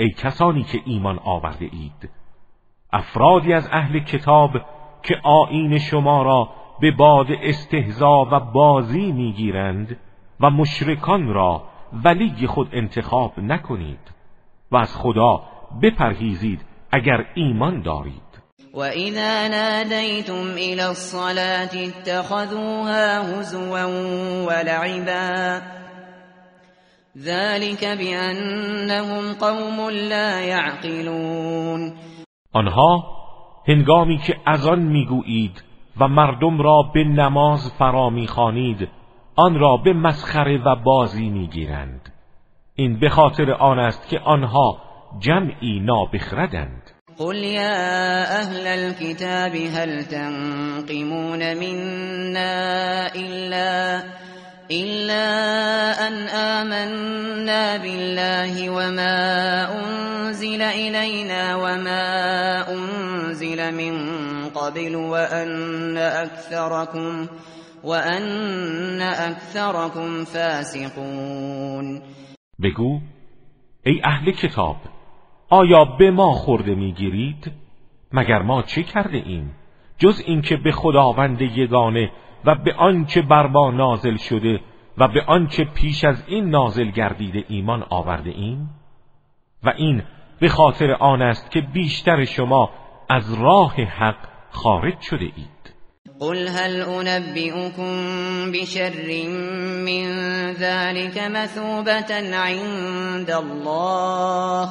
ای کسانی که ایمان آورده اید. افرادی از اهل کتاب که آیین شما را به باد استهزا و بازی می‌گیرند و مشرکان را ولی خود انتخاب نکنید و از خدا بپرهیزید اگر ایمان دارید. وَإِذَا نَادَيْتُمْ إِلَى الصَّلَاةِ اتَّخَذُوهَا هُزُوًا وَلَعِبًا ذَلِكَ بِأَنَّهُمْ قَوْمٌ لَا يَعْقِلُونَ آنها هنگامی که از آن می‌گویید و مردم را به نماز فرا می‌خوانید آن را به مسخره و بازی می‌گیرند. این به خاطر آن است که آنها جمعی نابخردند. قل يا أهل الكتاب هل تنقمون منا إلا إلا أن آمنا بالله وما أنزل إلينا وما أنزل من قبل وأن أكثركم وأن أكثركم فاسقون بگو ای اهل کتاب آیا به ما خورده می‌گیرید؟ مگر ما چه کرده ایم؟ جز اینکه به خداوند یگانه و به آنچه بر ما نازل شده و به آنچه پیش از این نازل گردیده ایمان آورده ایم؟ و این به خاطر آن است که بیشتر شما از راه حق خارج شده اید قل هل انبئكم بشر من ذلك مثوبة عند الله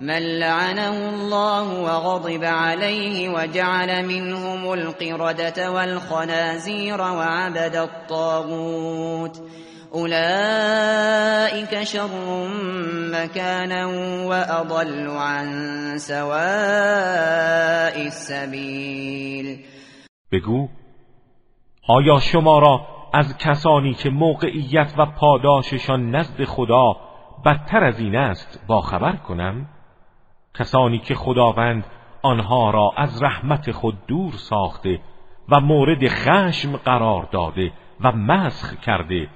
من لعنه الله وغضب عليه وجعل منهم القردة والخنازير وعبد الطاغوت. أولئك شر مكانا وأضل عن سواء السبيل. بگو آیا شما را از کسانی که موقعیت و پاداششان نزد خدا بدتر از این است با خبر کنم؟ کسانی که خداوند آنها را از رحمت خود دور ساخته و مورد خشم قرار داده و مسخ کرده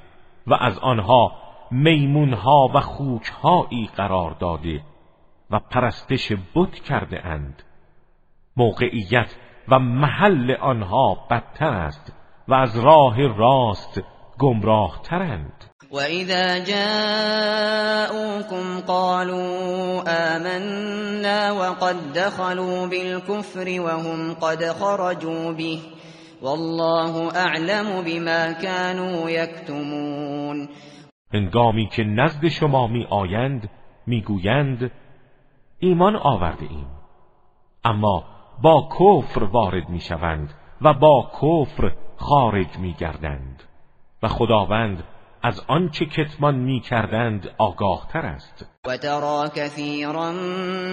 و از آنها میمونها و خوکهایی قرار داده و پرستش بت کرده اند. موقعیت و محل آنها بدتر است و از راه راست گمراه ترند وإذا جاءوكم قالوا آمنا وقد دخلوا بالكفر وهم قد خرجوا به والله اعلم بما كانوا يكتمون هنگامی که نزد شما می آیند می‌گویند ایمان آورده ایم. اما با کفر وارد می شوند و با کفر خارج می گردند و خداوند از آنچه کتمان می کردند آگاه تر است. و ترا کثیرا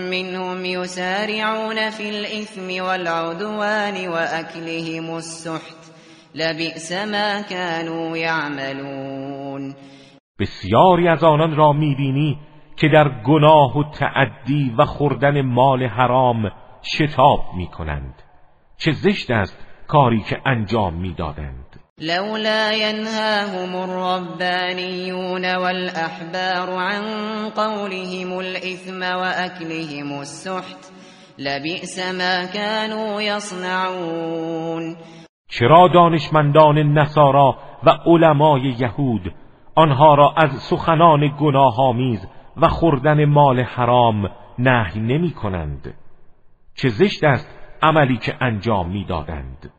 منهم یسارعون فی الاثم والعدوان و اکلهم السحت. لبئس ما كانوا یعملون. بسیاری از آنان را می‌بینی که در گناه و تعدی و خوردن مال حرام شتاب می‌کنند چه زشت است کاری که انجام می‌دادند لولا ينهاهم الربانيون والأحبار عن قولهم الإثم وأكلهم السحت لبئس ما كانوا يصنعون. چرا دانشمندان نصارا و علمای یهود آنها را از سخنان گناهآمیز و خوردن مال حرام نهی نمی کنند چه زشت است عملی که انجام می‌دادند؟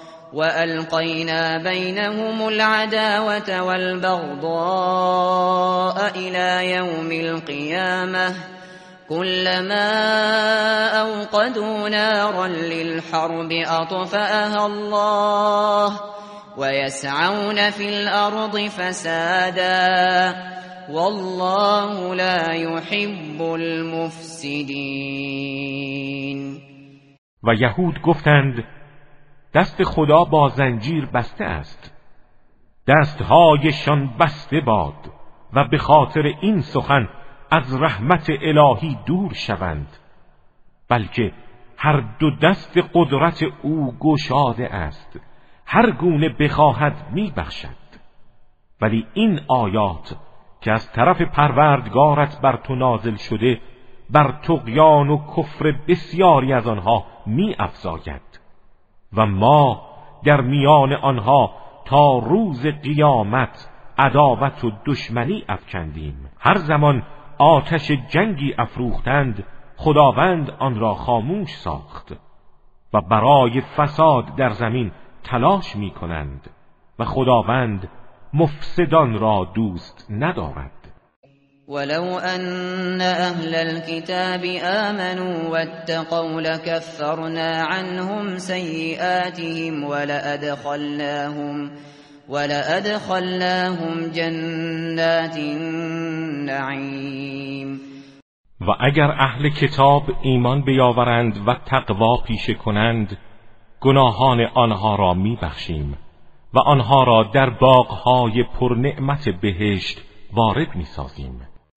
وألقينا بينهم العداوة والبغضاء إلى يوم القيامة كلما أوقدوا نارا للحرب أطفأها الله ويسعون في الأرض فسادا والله لا يحب المفسدين. و یهود دست خدا با زنجیر بسته است. دستهایشان بسته باد و به خاطر این سخن از رحمت الهی دور شوند. بلکه هر دو دست قدرت او گشاده است. هر گونه بخواهد میبخشد ولی این آیات که از طرف پروردگارت بر تو نازل شده بر تقیان و کفر بسیاری از آنها می افزاید. و ما در میان آنها تا روز قیامت عداوت و دشمنی افکندیم. هر زمان آتش جنگی افروختند خداوند آن را خاموش ساخت و برای فساد در زمین تلاش می کنند و خداوند مفسدان را دوست ندارد. ولو أن أهل الكتاب آمنوا واتقوا لكفرنا عنهم سيئاتهم ولأدخلناهم ولأدخلناهم جنات النعیم و اگر اهل کتاب ایمان بیاورند و تقوا پیشه کنند گناهان آنها را میبخشیم و آنها را در باغهای پرنعمت بهشت وارد می‌سازیم.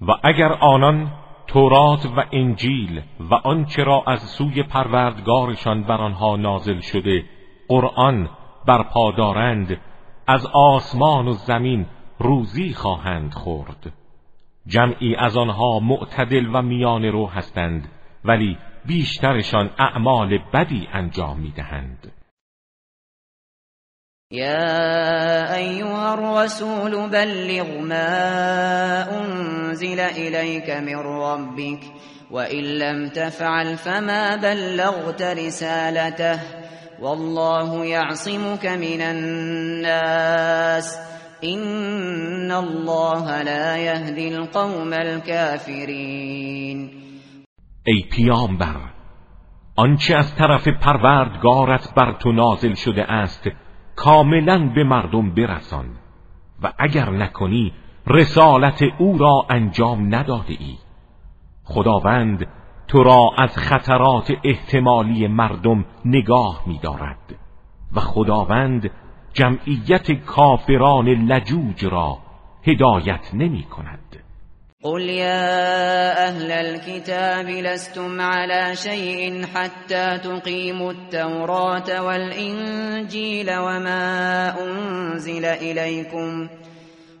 و اگر آنان تورات و انجیل و آنچه را از سوی پروردگارشان بر آنها نازل شده قرآن برپا دارند از آسمان و زمین روزی خواهند خورد. جمعی از آنها معتدل و میان رو هستند ولی بیشترشان اعمال بدی انجام می‌دهند. يا أيها الرسول بلغ ما أنزل إليك من ربك وإن لم تفعل فما بلغت رسالته والله يعصمك من الناس إن الله لا يهدي القوم الكافرين. ای پیامبر آنچه از طرف پروردگارت بر تو نازل شده است کاملا به مردم برسان و اگر نکنی رسالت او را انجام نداده ای خداوند تو را از خطرات احتمالی مردم نگاه می دارد و خداوند جمعیت کافران لجوج را هدایت نمی کند قل يا أهل الكتاب لستم على شيء حتى تقيموا التوراة والإنجيل وما أنزل إليكم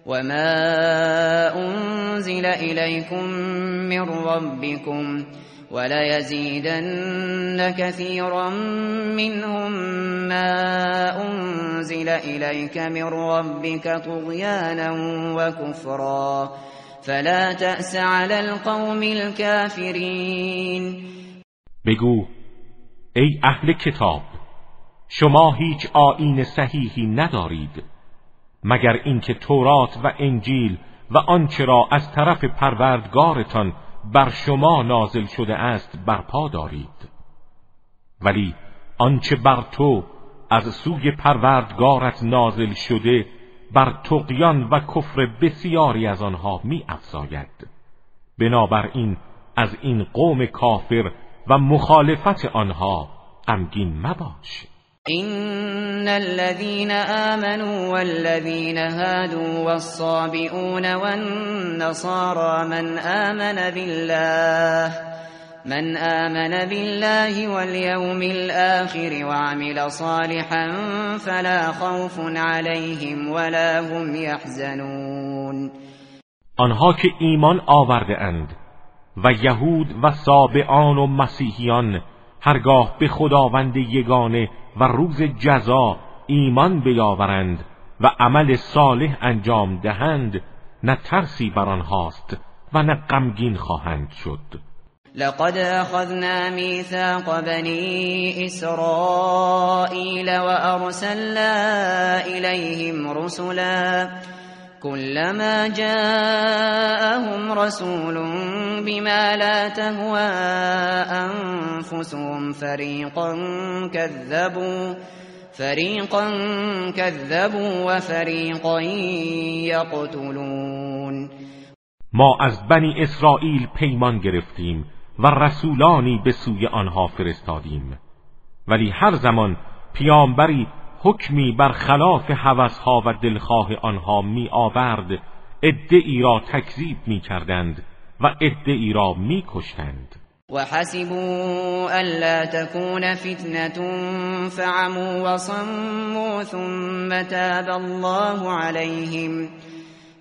وما أنزل إليكم من ربكم وليزيدن كثيرا منهم ما أنزل إليك من ربك طغيانا وكفرا فلا تأس على القوم الكافرین بگو ای أهل کتاب شما هیچ آیین صحیحی ندارید. مگر اینکه تورات و انجیل و آنچه را از طرف پروردگارتان بر شما نازل شده است برپا دارید. ولی آنچه بر تو از سوی پروردگارت نازل شده بر تقیان و کفر بسیاری از آنها می افزاید بنابراین از این قوم کافر و مخالفت آنها غمگین مباش. إن الذين آمنوا والذين هادوا والصابئون والنصارى من آمن بالله من آمن بالله واليوم الآخر وعمل صالحا فلا خوف عليهم ولا هم يحزنون. آنها که ایمان آورده اند و یهود و سابعان و مسیحیان هرگاه به خداوند یگانه و روز جزا ایمان بیاورند و عمل صالح انجام دهند نه ترسی بر آنهاست و نه غمگین خواهند شد. لقد أخذنا ميثاق بني إسرائيل وأرسلنا إليهم رسلا كلما جاءهم رسول بما لا تهوى أنفسهم فريقا كذبوا فريقا كذبوا وفريقا يقتلون. ما از بنی اسرائیل پیمان گرفتیم و رسولانی به سوی آنها فرستادیم. ولی هر زمان پیامبری حکمی بر خلاف هوسها و دلخواه آنها می آورد ادعی را تکذیب می کردند و ادعی را می کشتند و حسبوا الا تكون فتنة فعموا وصموا ثم تاب الله عليهم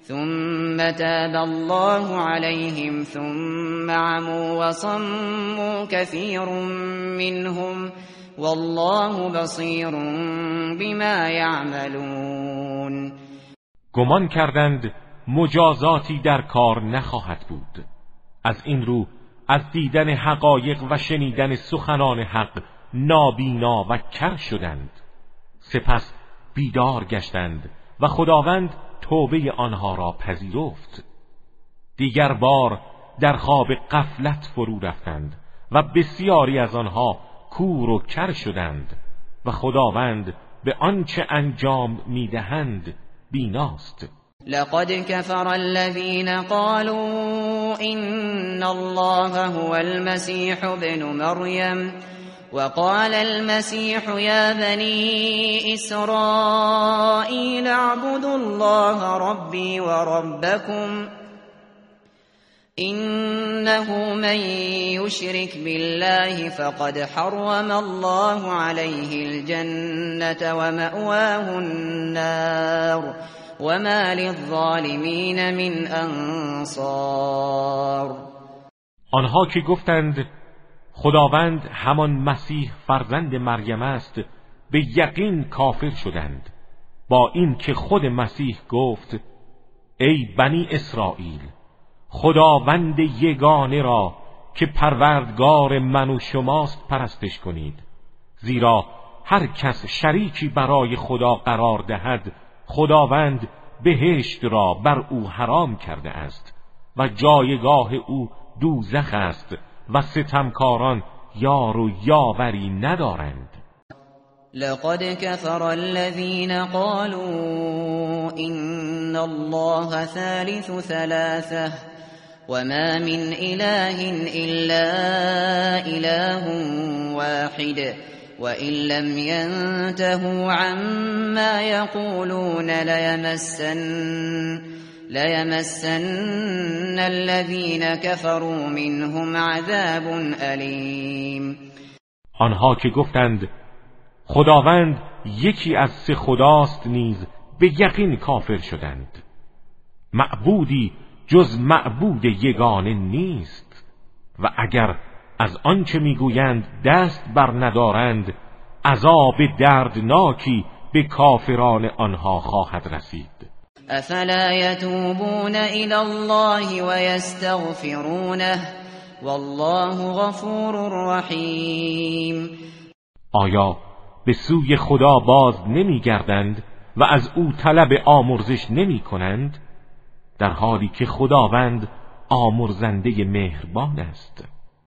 ثم تاب الله عليهم ثم عموا وصموا كثير منهم. والله بصیر بما يعملون. گمان کردند مجازاتی در کار نخواهد بود. از این رو از دیدن حقایق و شنیدن سخنان حق نابینا و کر شدند. سپس بیدار گشتند و خداوند توبه آنها را پذیرفت. دیگر بار در خواب قفلت فرو رفتند و بسیاری از آنها کور و کر شدند و خداوند به آنچه انجام می‌دهند بیناست. لقد كفر الذين قالوا إن الله هو المسيح ابن مريم وقال المسيح يا بني إسرائيل اعبدوا الله ربي وربكم إنه من يشرك بالله فقد حرم الله عليه الجنة ومأواه النار وما للظالمین من انصار آنها که گفتند خداوند همان مسیح فرزند مریم است به یقین کافر شدند. با این که خود مسیح گفت ای بنی اسرائیل خداوند یگانه را که پروردگار من و شماست پرستش کنید. زیرا هر کس شریکی برای خدا قرار دهد خداوند بهشت را بر او حرام کرده است و جایگاه او دوزخ است و ستمکاران یار و یاوری ندارند. لقد كفر الذين قالوا إن الله ثالث ثلاثة. وما من إله إلا إله واحد وإن لم ينتهوا عما يقولون ليمسن ليمسن الذين كفروا منهم عذاب علیم آنها که گفتند خداوند یکی از سه خداست نیز به یقین کافر شدند. معبودی جز معبود یگانه نیست. و اگر از آنچه می‌گویند دست بر ندارند عذاب دردناکی به کافران آنها خواهد رسید. افلا یتوبون الى الله ويستغفرونه والله غفور رحیم. آیا به سوی خدا باز نمیگردند و از او طلب آمرزش نمی کنند در حالی که خداوند آمرزنده مهربان است.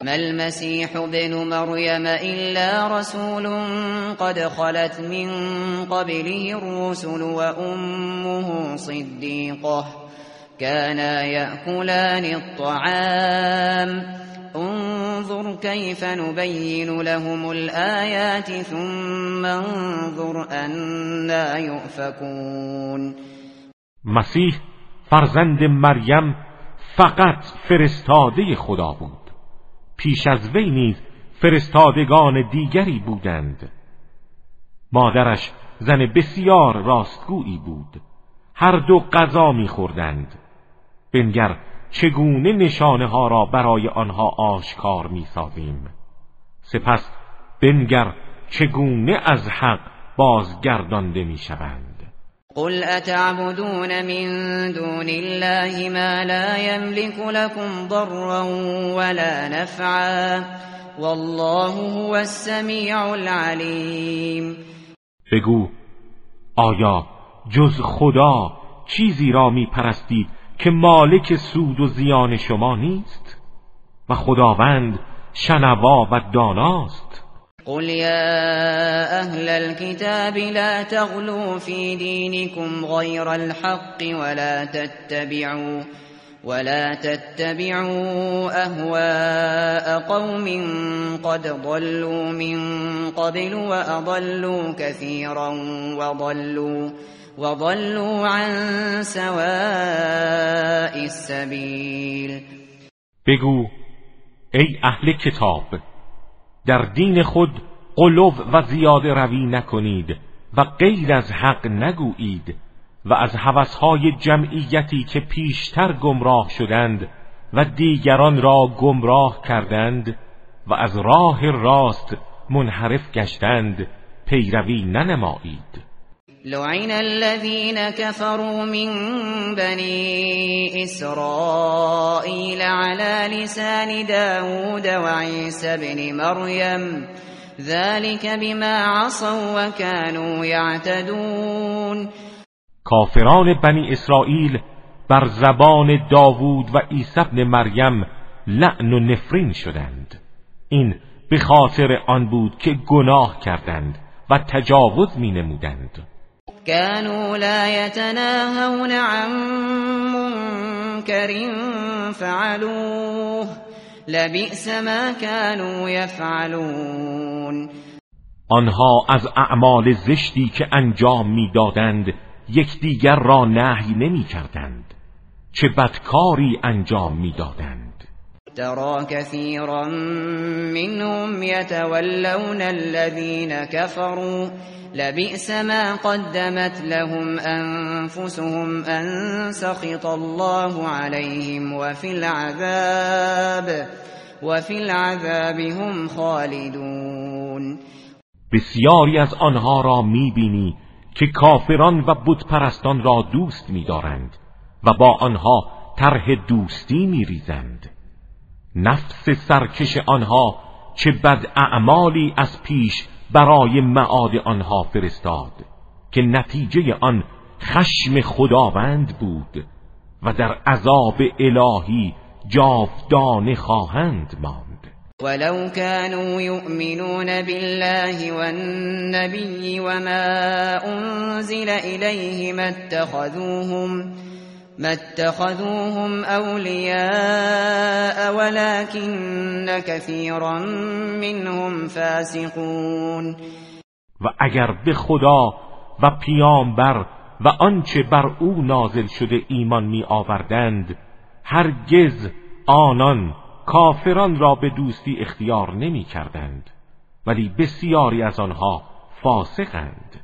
ما المسيح ابن مريم إلا رسول قد خلت من قبله الرسل وأمه صديقة كانا يأكلان الطعام. انظر كيف نبين لهم الآيات ثم انظر أنا يؤفكون مسیح فرزند مریم فقط فرستاده خدا بود. پیش از وی نیز فرستادگان دیگری بودند. مادرش زن بسیار راستگویی بود. هر دو غذا میخوردند. بنگر چگونه نشانه ها را برای آنها آشکار می‌سازیم؟ سپس بنگر چگونه از حق بازگردانده می‌شوند؟ قل اتعبدون من دون الله ما لا يملك لكم ضرا ولا نفعا والله هو السمیع العلیم بگو آیا جز خدا چیزی را می پرستید که مالک سود و زیان شما نیست؟ و خداوند شنوا و داناست. قل يا أهل الكتاب لا تغلوا في دينكم غير الحق ولا تتبعوا ولا تتبعوا أهواء قوم قد ضلوا من قبل وأضلوا كثيرا وضلوا وضلوا عن سواء السبيل. بگو ای أهل کتاب در دین خود قلو و زیاده روی نکنید و غیر از حق نگویید و از حوثهای جمعیتی که پیشتر گمراه شدند و دیگران را گمراه کردند و از راه راست منحرف گشتند پیروی ننمایید. لعن الذين كفروا من بني إسرائيل على لسان داود وعيسى بن مريم. ذلك بما عصوا وكانوا يعتدون. کافران بنی اسرائیل بر زبان داوود و عیسی بن مریم لعن و نفرین شدند. این به خاطر آن بود که گناه کردند و تجاوز می نمودند كانوا لا يتناهون عن منكر فعلوه. لبئس ما كانوا يفعلون. آنها از اعمال زشتی که انجام می‌دادند یکدیگر را نهی نمی کردند چه بدکاری انجام می‌دادند. ترى كثيرا منهم يتولون الذين كفروا. لبئس ما قدمت لهم أنفسهم أن سخط الله عليهم وفي العذاب وفي العذاب هم خالدون. بسیاری از آنها را می‌بینی که کافران و بتپرستان را دوست می‌دارند و با آنها طرح دوستی میریزند. نفس سرکش آنها چه بد اعمالی از پیش برای معاد آنها فرستاد که نتیجه آن خشم خداوند بود و در عذاب الهی جاودانه خواهند ماند. ولو كانوا يؤمنون بالله والنبي وما انزل إليه ما اتخذوهم ما اتخذوهم اولیاء ولكن كثيرا منهم فاسقون. و اگر به خدا و پیامبر و آنچه بر او نازل شده ایمان می آوردند هرگز آنان کافران را به دوستی اختیار نمی کردند ولی بسیاری از آنها فاسقند.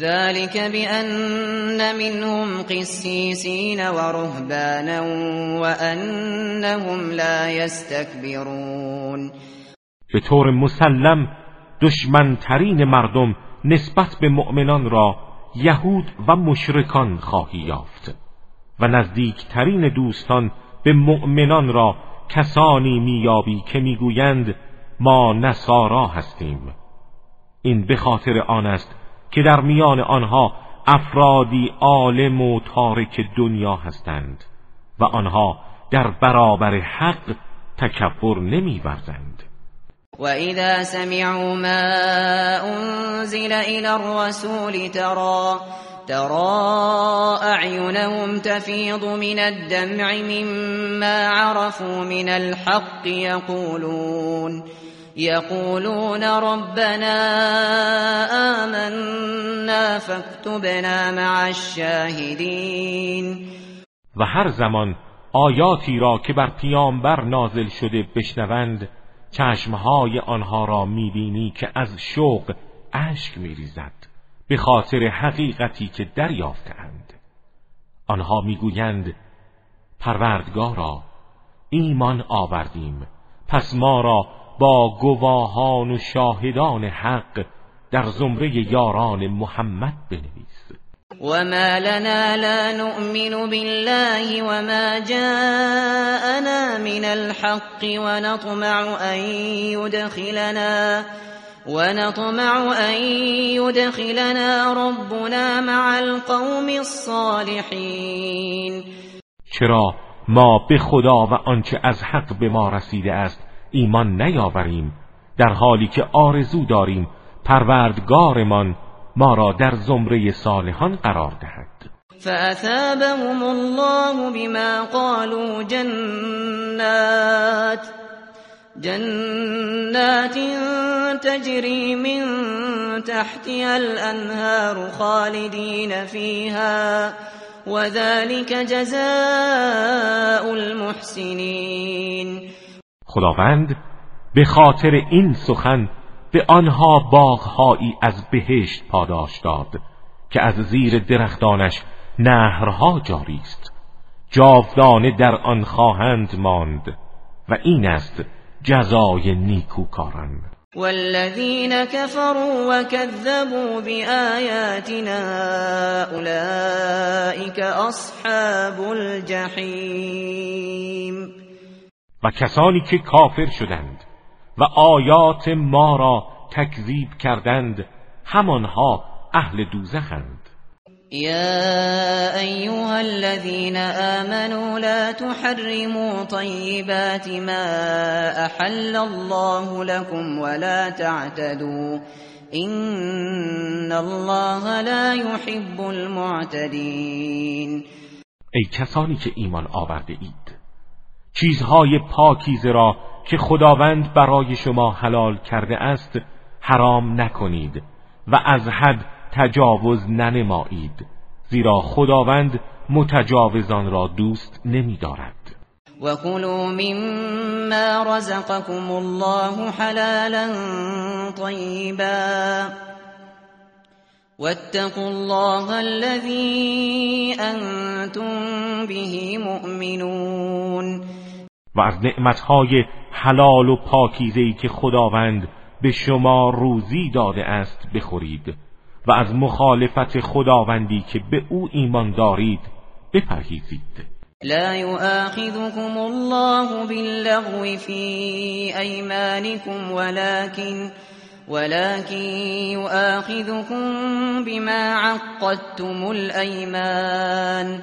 ذلك بأن منهم قسيسين ورهبانا وأنهم لا يستكبرون. به طور مسلم دشمنترین مردم نسبت به مؤمنان را یهود و مشرکان خواهی یافت و نزدیکترین دوستان به مؤمنان را کسانی میابی که می‌گویند ما نصارا هستیم. این به خاطر آن است که در میان آنها افرادی عالم و تارک دنیا هستند و آنها در برابر حق تکبر نمیورزند. و اذا سمعوا ما انزل الى الرسول ترى ترى اعينهم تفيض من الدمع مما عرفوا من الحق يقولون يقولون ربنا آمنا فاكتبنا مع الشاهدین و هر زمان آیاتی را که بر پیامبر نازل شده بشنوند چشمهای آنها را می‌بینی که از شوق اشک میریزد به خاطر حقیقتی که دریافتند آنها می‌گویند پروردگارا ایمان آوردیم پس ما را با گواهان و شاهدان حق در زمره یاران محمد بنویس. وما لنا لا نؤمن بالله وما جاءنا من الحق ونطمع أن يدخلنا ونطمع أن يدخلنا ربنا مع القوم الصالحين. چرا ما به خدا و آنچه از حق به ما رسیده است ایمان نیاوریم. در حالی که آرزو داریم پروردگارمان ما را در زمره صالحان قرار دهد. فأثابهم الله بما قالوا جنات جنات تجري من تحتها الأنهار خالدين فيها وذلك جزاء المحسنين. خداوند به خاطر این سخن به آنها باغهایی از بهشت پاداش داد که از زیر درختانش نهرها جاری است. جاودانه در آن خواهند ماند و این است جزای نیکوکاران. والذین كفروا وكذبوا بآياتنا اولئك اصحاب الجحیم. و کسانی که کافر شدند و آیات ما را تکذیب کردند همانها اهل دوزخند. يا أيها الذين آمنوا لا تحرموا طيبات ما أحل الله لكم ولا تعتدوا. إن الله لا يحب المعتدين ای کسانی که ایمان آورده اید چیزهای پاکیزه را که خداوند برای شما حلال کرده است حرام نکنید و از حد تجاوز ننمایید زیرا خداوند متجاوزان را دوست نمیدارد. و کلوا مما رزقكم الله حلالا طیبا واتقوا الله الذي انتم به مؤمنون و از نعمتهای حلال و پاکیزه‌ای که خداوند به شما روزی داده است بخورید و از مخالفت خداوندی که به او ایمان دارید بپرهیزید. لا يؤاخذكم الله باللغو في أيمانكم ولكن ولكن يؤاخذكم بما عقدتم الأيمان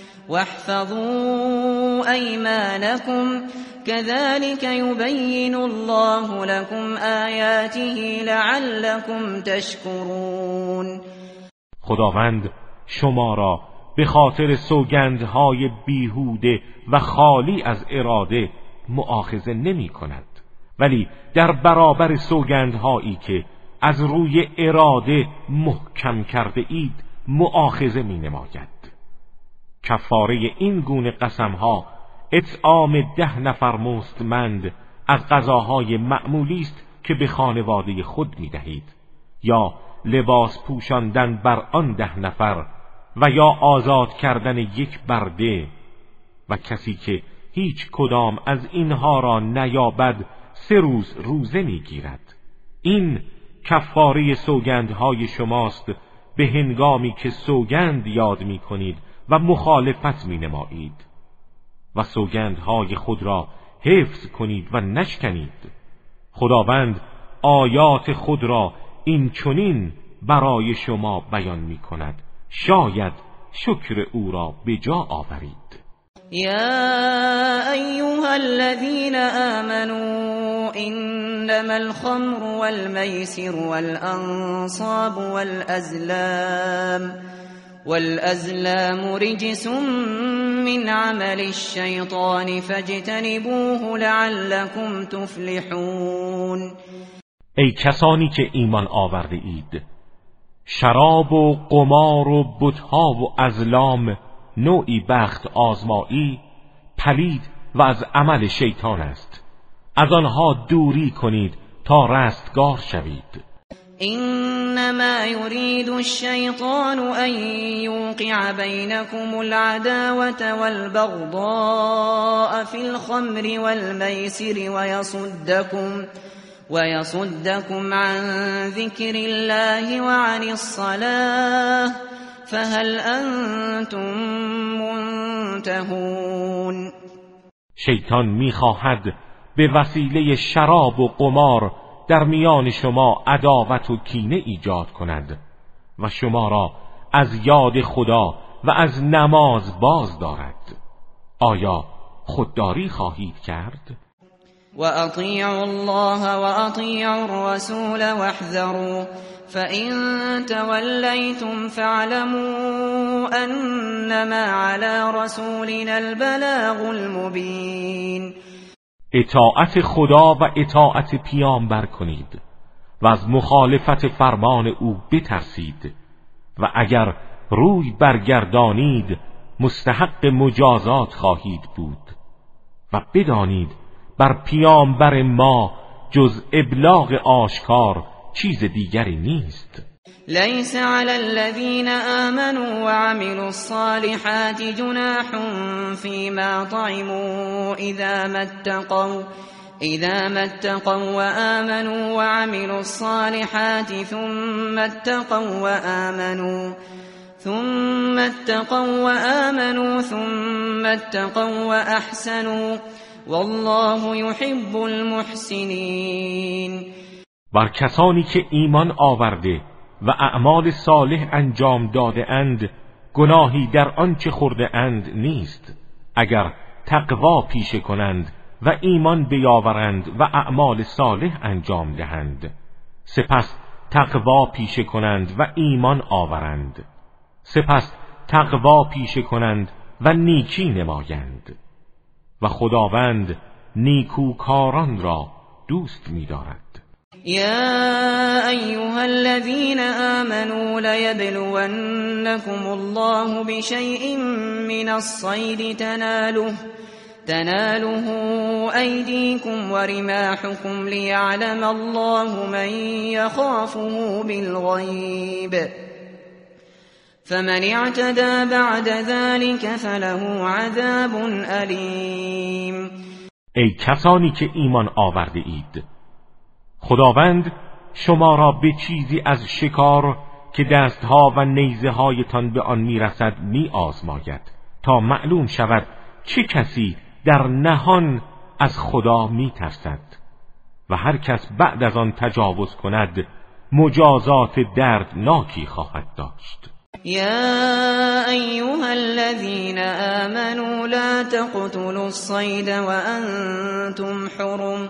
واحفظوا أيمانكم. كذلك يبين الله لكم آياته لعلكم تشكرون. خداوند شما را به خاطر سوگندهای بیهوده و خالی از اراده معاخذه نمی کند. ولی در برابر سوگندهایی که از روی اراده محکم کرده اید معاخذه می نماید. کفاره این گونه قسمها اطعام ده نفر مستمند از غذاهای معمولی است که به خانواده خود می دهید یا لباس پوشاندن بر آن ده نفر و یا آزاد کردن یک برده. و کسی که هیچ کدام از اینها را نیابد سه روز روزه می‌گیرد. این کفاره سوگندهای شماست به هنگامی که سوگند یاد می کنید و مخالفت می نمایید. و سوگندهای خود را حفظ کنید و نشکنید. خداوند آیات خود را این چنین برای شما بیان می کند. شاید شکر او را به جا آورید. یا ایها الذين آمنوا انما الخمر والميسر والانصاب والازلام والازلام رجس من عمل الشیطان فاجتنبوه لعلكم تفلحون. ای کسانی که ایمان آورده اید شراب و قمار و بتها و ازلام نوعی بخت آزمایی پلید و از عمل شیطان است. از آنها دوری کنید تا رستگار شوید. إنما يريد الشيطان أن يوقع بينكم العداوة والبغضاء في الخمر والميسر ويصدكم ويصدكم عن ذكر الله وعن الصلاة فهل أنتم منتهون؟ شیطان میخواهد به وسیله شراب و قمار در میان شما عداوت و کینه ایجاد کند و شما را از یاد خدا و از نماز باز دارد آیا خودداری خواهید کرد؟ وأطيعوا الله وأطيعوا الرسول واحذروا فإن توليتم فاعلموا أنما على رسولنا البلاغ المبين اطاعت خدا و اطاعت پیامبر کنید و از مخالفت فرمان او بترسید و اگر روی برگردانید مستحق مجازات خواهید بود و بدانید بر پیامبر ما جز ابلاغ آشکار چیز دیگری نیست. ليس على الذين آمنوا وعملوا الصالحات جناح فيما طعموا إذا ما اتقوا إذا ما اتقوا وآمنوا وعملوا الصالحات ثم اتقوا وآمنوا ثم اتقوا وآمنوا ثم اتقوا وأحسنوا والله يحب المحسنين. بر کسانی که ایمان آورده و اعمال صالح انجام داده اند گناهی در آنچه خورده اند نیست. اگر تقوا پیشه کنند و ایمان بیاورند و اعمال صالح انجام دهند سپس تقوا پیشه کنند و ایمان آورند. سپس تقوا پیشه کنند و نیکی نمایند. و خداوند نیکوکاران را دوست می‌دارد. يا أيها الذين آمنوا ليبلونكم الله بشيء من الصيد تناله تناله أيديكم ورماحكم ليعلم الله من يخافه بالغيب. فمن اعتدى بعد ذلك فله عذاب أليم. ای کسانی که ایمان آورده اید خداوند شما را به چیزی از شکار که دستها و نیزه هایتان به آن می‌رسد می آزماید تا معلوم شود چه کسی در نهان از خدا می ترسد و هر کس بعد از آن تجاوز کند مجازات دردناکی خواهد داشت. یا ایها الذين آمنوا لا تقتلوا الصید وانتم حرم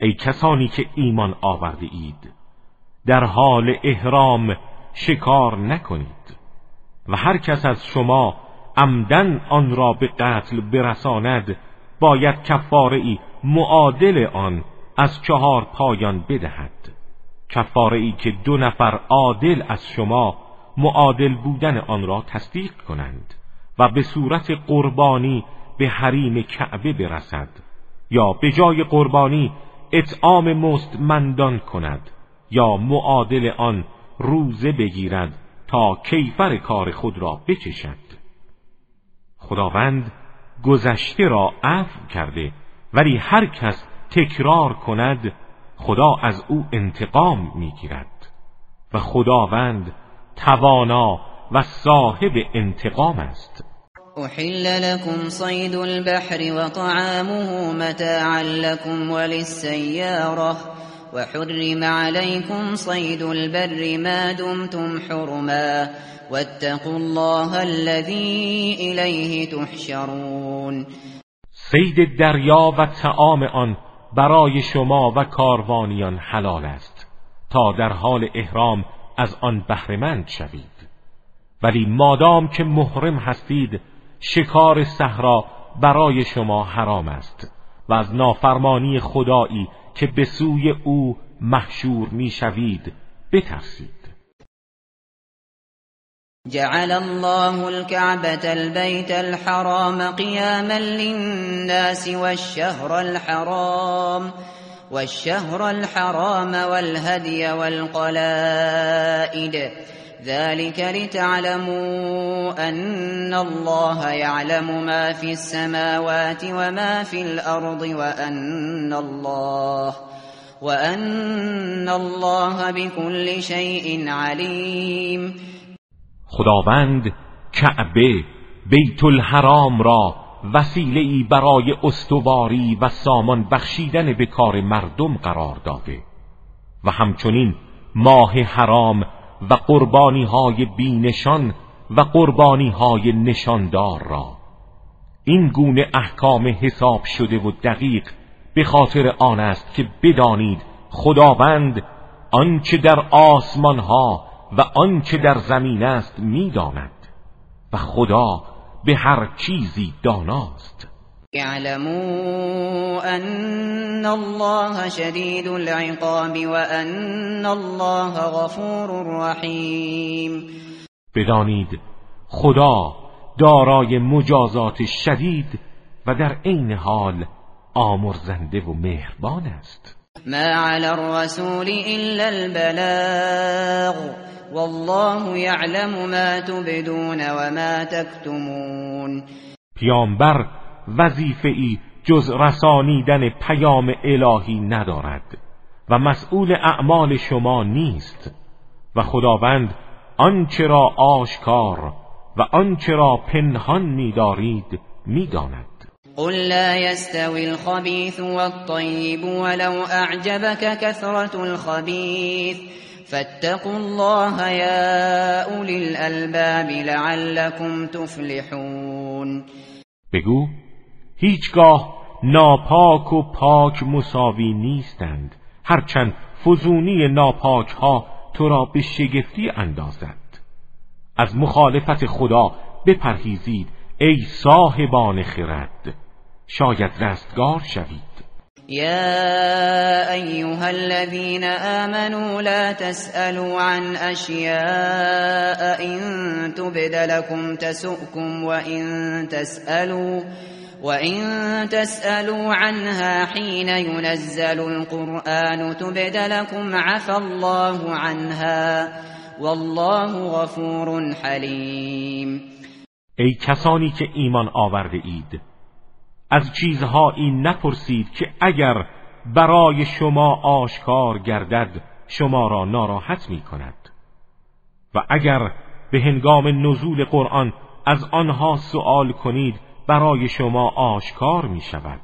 ای کسانی که ایمان آورده اید در حال احرام شکار نکنید و هر کس از شما عمدن آن را به قتل برساند باید کفاره ای معادل آن از چهار پایان بدهد. کفاره ای که دو نفر عادل از شما معادل بودن آن را تصدیق کنند و به صورت قربانی به حریم کعبه برسد یا به جای قربانی اطعام مستمندان کند یا معادل آن روزه بگیرد تا کیفر کار خود را بچشد. خداوند گذشته را عفو کرده ولی هر کس تکرار کند خدا از او انتقام می‌گیرد. و خداوند توانا و صاحب انتقام است. احل لكم صيد البحر وطعامه متاعا لكم وللسيارة وحرم عليكم صيد البر ما دمتم حرما واتقوا الله الذي إليه تحشرون سید دریا و تعام آن برای شما و کاروانیان حلال است تا در حال احرام از آن بهرهمند شوید. ولی مادام که محرم هستید شکار صحرا برای شما حرام است و از نافرمانی خدایی که به سوی او محشور می‌شوید بترسید. جعل الله الكعبة البيت الحرام قياما للناس والشهر الحرام والشهر الحرام والهدي والقلائد. ذلك لتعلموا أن الله يعلم ما في السماوات وما في الأرض وأن الله وأن الله بكل شيء عليم. خداوند کعبه بیت الحرام را وسیله ای برای استواری و سامان بخشیدن به کار مردم قرار داده و همچنین ماه حرام و قربانی های بینشان و قربانی های نشاندار را. این گونه احکام حساب شده و دقیق به خاطر آن است که بدانید خداوند آنچه در آسمان ها و آنچه در زمین است می‌داند و خدا به هر چیزی داناست. اعلموا ان الله شدید العقاب و ان الله غفور رحیم بدانید خدا دارای مجازات شدید و در عین حال آمرزنده و مهربان است. ما علی الرسول الا البلاغ والله یعلم ما تبدون و ما تکتمون پیامبر وظیفه ای جز رسانیدن پیام الهی ندارد و مسئول اعمال شما نیست و خداوند آنچه را آشکار و آنچه را پنهان می‌دارید می‌داند. قل لا يستوي الخبيث والطيب ولو أعجبك كثرة الخبيث. فاتقوا الله يا أولي الألباب لعلكم تفلحون. بگو هیچگاه ناپاک و پاک مساوی نیستند. هرچند فزونی ناپاک ها تو را به شگفتی اندازد. از مخالفت خدا بپرهیزید ای صاحبان خرد. شاید رستگار شوید. يا أيها الذين آمنوا لا تسألوا عن أشياء إن تبد لكم تسؤكم وإن تسألوا وإن تسألوا عنها حين ينزل القرآن تبد لكم عفى الله عنها والله غفور حلیم ای کسانی که ایمان آورده اید از چیزهایی نپرسید که اگر برای شما آشکار گردد شما را ناراحت می کند و اگر به هنگام نزول قرآن از آنها سوال کنید برای شما آشکار می شود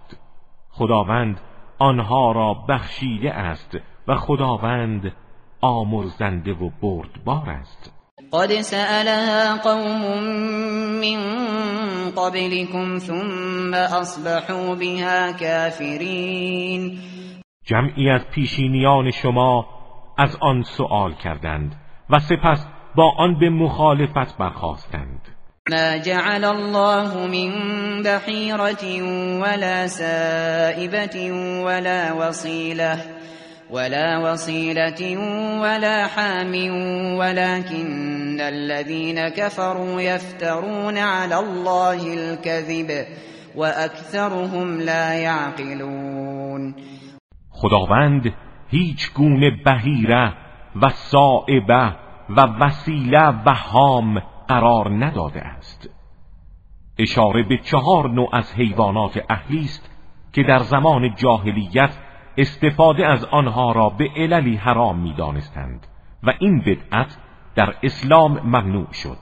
خداوند آنها را بخشیده است و خداوند آمرزنده و بردبار است. قد سألها قوم من قبلكم ثم اصبحوا بها كافرین جمعی از پیشینیان شما از آن سؤال کردند و سپس با آن به مخالفت برخواستند ما جعل الله من بحیرة ولا سائبة ولا وصیله ولا وصيلة ولا حام ولكن الذين كفروا يفترون على الله الكذب وأكثرهم لا يعقلون. خداوند هیچ گونه بهیره و صائبه و وسیله و حام قرار نداده است. اشاره به چهار نوع از حیوانات اهلی است که در زمان جاهلیت استفاده از آنها را به عللی حرام می دانستند و این بدعت در اسلام ممنوع شد.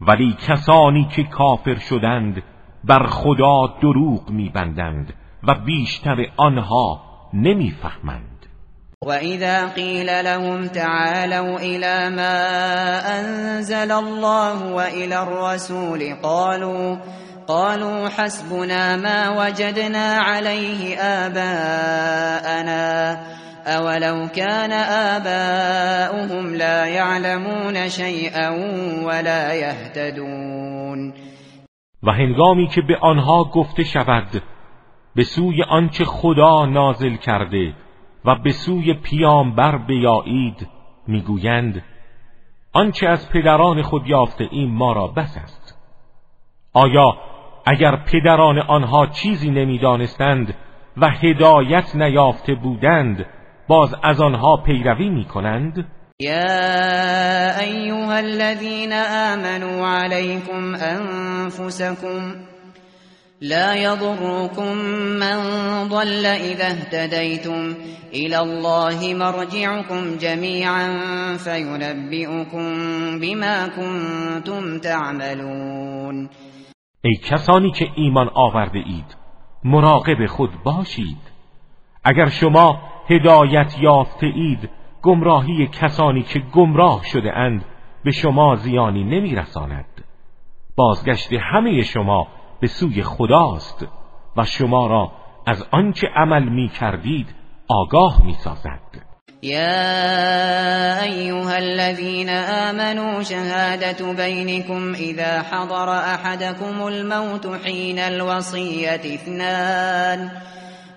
ولی کسانی که کافر شدند بر خدا دروغ میبندند و بیشتر آنها نمی‌فهمند. وإذا قيل لهم تعالوا إلى ما أنزل الله وإلى الرسول قالوا قالوا حسبنا ما وجدنا عليه آباءنا أولو كان آباؤهم لا يعلمون شيئا ولا يهتدون و هنگامی که به آنها گفته شود به آنچه خدا نازل کرده و به سوی پیامبر بیایید می‌گویند آنچه از پدران خود یافته این ما را بس است. آیا اگر پدران آنها چیزی نمی‌دانستند و هدایت نیافته بودند باز از آنها پیروی می کنند یا ایها الذین آمنوا علیکم انفسکم لا يضركم من ضل اذا اهتديتم الى الله مرجعكم جميعا فينبئكم بما كنتم تعملون. ای کسانی که ایمان آورده اید مراقب خود باشید. اگر شما هدایت یافته اید گمراهی کسانی که گمراه شده اند به شما زیانی نمیرساند. بازگشت همه شما به سوی خداست و شما را از آنچه عمل می کردید آگاه می سازد. يا أيها الذين آمنوا شهادة بينكم إذا حضر أحدكم الموت حين الوصية اثنان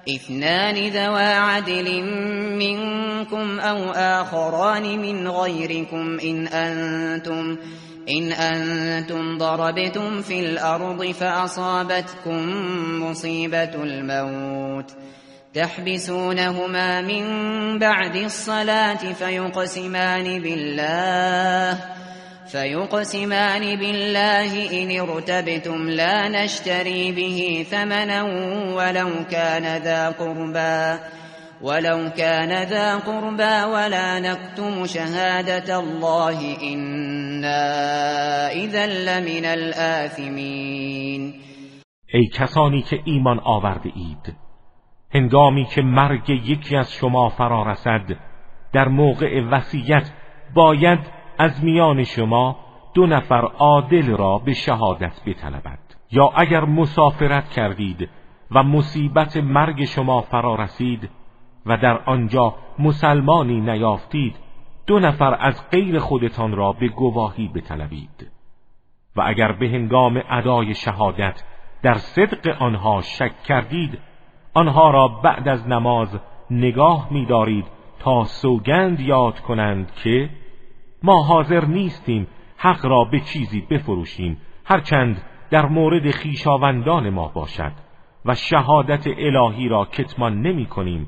اثنان ذوى عدل منكم أو آخران من غيركم إن أنتم إن أنتم ضربتم في الأرض فأصابتكم مصيبة الموت. تحبسونهما من بعد الصلاة فيقسمان بالله فيقسمان بالله إن ارتبتم لا نشتري به ثمنا ولو كان ذا قربا ولو كان ذا قربا ولا نكتم شهادة الله إنا إذا لمن الآثمين. ای کسانی که ایمان آورده اید هنگامی که مرگ یکی از شما فرا رسد در موقع وصیت باید از میان شما دو نفر عادل را به شهادت بطلبد. یا اگر مسافرت کردید و مصیبت مرگ شما فرا رسید و در آنجا مسلمانی نیافتید دو نفر از غیر خودتان را به گواهی بطلبید. و اگر به هنگام ادای شهادت در صدق آنها شک کردید آنها را بعد از نماز نگاه می‌دارید تا سوگند یاد کنند که ما حاضر نیستیم حق را به چیزی بفروشیم هرچند در مورد خیشاوندان ما باشد و شهادت الهی را کتمان نمی کنیم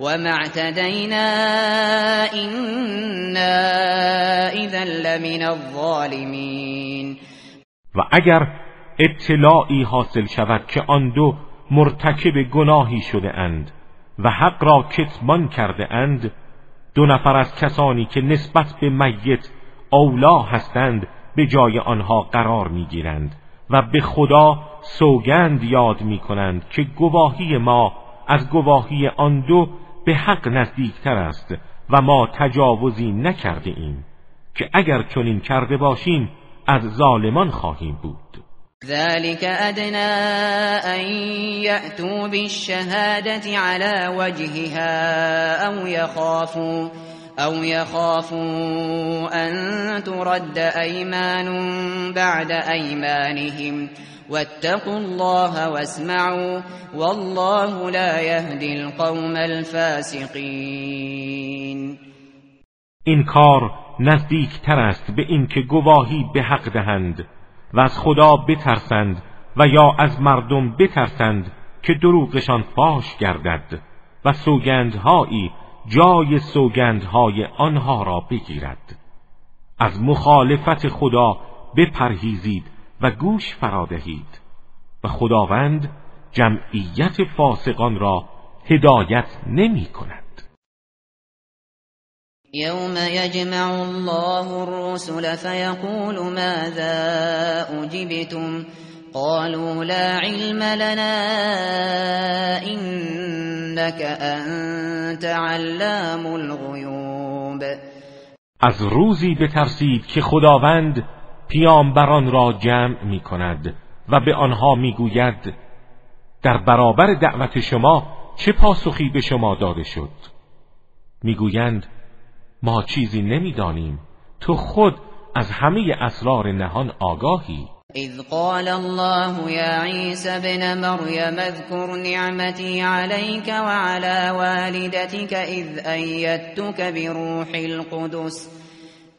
وما اعتدينا إنا إذا لمن الظالمين. و اگر اطلاعی حاصل شود که آن دو مرتکب گناهی شده اند و حق را کتمان کرده اند دو نفر از کسانی که نسبت به میت اولا هستند به جای آنها قرار می‌گیرند و به خدا سوگند یاد می کنند که گواهی ما از گواهی آن دو به حق نزدیکتر است و ما تجاوزی نکرده ایم که اگر چنین کرده باشیم از ظالمان خواهیم بود. ذلك أدنى أن يأتوا بالشهادة على وجهها أو يخافوا أو يخافوا أن ترد أيمان بعد أيمانهم. واتقوا الله واسمعوا والله لا يهدي القوم الفاسقين. این کار نزدیک تر است به اینکه گواهی به حق دهند و از خدا بترسند و یا از مردم بترسند که دروغشان فاش گردد و سوگندهایی جای سوگندهای آنها را بگیرد. از مخالفت خدا بپرهیزید و گوش فرادهید و خداوند جمعیت فاسقان را هدایت نمی کند. يوم يجمع الله الرسل فيقول ماذا أجبتم قالوا لا علم لنا إنك أنت علام الغيوب از روزی بترسید که خداوند پیامبران را جمع می کند و به آنها می گوید در برابر دعوت شما چه پاسخی به شما داده شد؟ می‌گویند ما چیزی نمی‌دانیم تو خود از همه اسرار نهان آگاهی. اذ قال الله يا عيسى ابن مريم اذكر نعمتي عليك وعلى والدتك اذ ايدتك بروح القدس.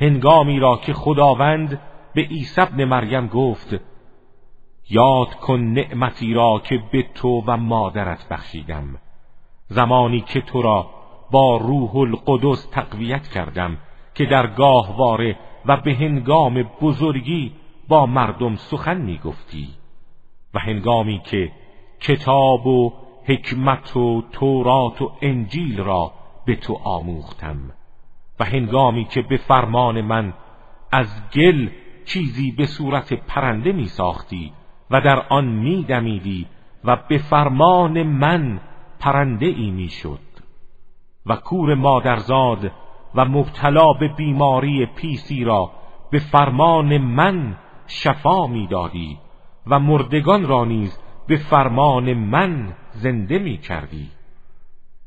هنگامی را که خداوند به عیسی ابن مریم گفت یاد کن نعمتی را که به تو و مادرت بخشیدم. زمانی که تو را با روح القدس تقویت کردم که در گاهواره و به هنگام بزرگی با مردم سخن می گفتی و هنگامی که کتاب و حکمت و تورات و انجیل را به تو آموختم. و هنگامی که به فرمان من از گل چیزی به صورت پرنده می ساختی و در آن می دمیدی و به فرمان من پرنده ای می شد و کور مادرزاد و مبتلا به بیماری پیسی را به فرمان من شفا می‌دادی و مردگان را نیز به فرمان من زنده می کردی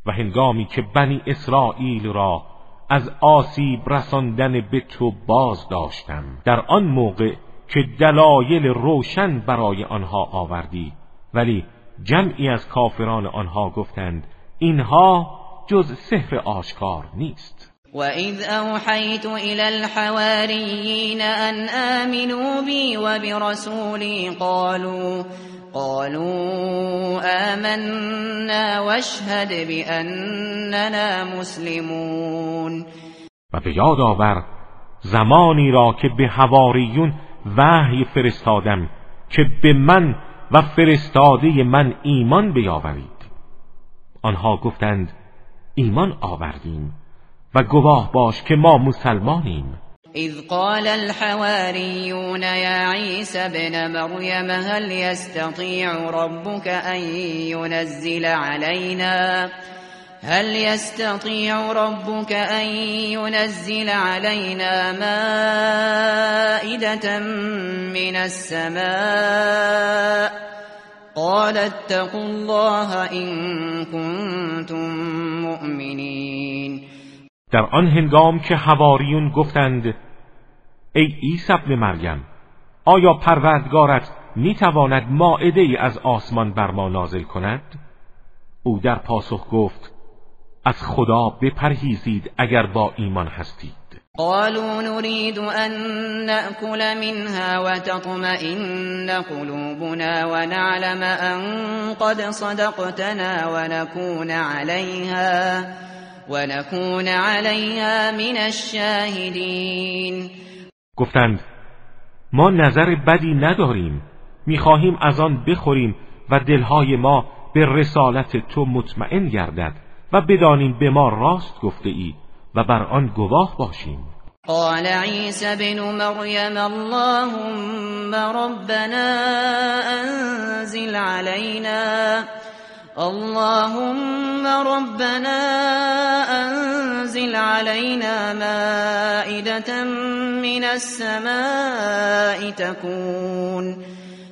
و هنگامی که بنی اسرائیل را از آسیب رساندن به تو باز داشتم. در آن موقع که دلایل روشن برای آنها آوردی. ولی جمعی از کافران آنها گفتند اینها جز سحر آشکار نیست. وَإِذْ أَوْحَيْتُ إِلَى الْحَوَارِيِّينَ أَنْ آمِنُوا بِي وَبِرَسُولِي قَالُوا قالوا آمنا واشهد بأننا مسلمون و به یاد آور زمانی را که به هواریون وحی فرستادم که به من و فرستاده من ایمان بیاورید. آنها گفتند ایمان آوردیم. و گواه باش که ما مسلمانیم. اذ قال الحواريون يا عيسى ابن مريم هل يستطيع ربك ان ينزل علينا هل يستطيع ربك ان ينزل علينا مائدة من السماء؟ قال اتقوا الله ان كنتم مؤمنين در آن هنگام که حواریون گفتند ای عیسی ابن مریم آیا پروردگارت می‌تواند ماعده ای از آسمان بر ما نازل کند؟ او در پاسخ گفت از خدا بپرهیزید اگر با ایمان هستید. قالوا نريد أن نأكل منها وتطمئن قلوبنا ونعلم أن قد صدقتنا ونكون عليها. ونكون عليها من الشاهدين. گفتند ما نظر بدی نداریم. می‌خواهیم از آن بخوریم و دلهای ما به رسالت تو مطمئن گردد و بدانیم به ما راست گفته ای و بر آن گواه باشیم. قال عيسى بن مريم اللهم ربنا انزل علينا اللهم ربنا أنزل علينا مائدة من السماء تكون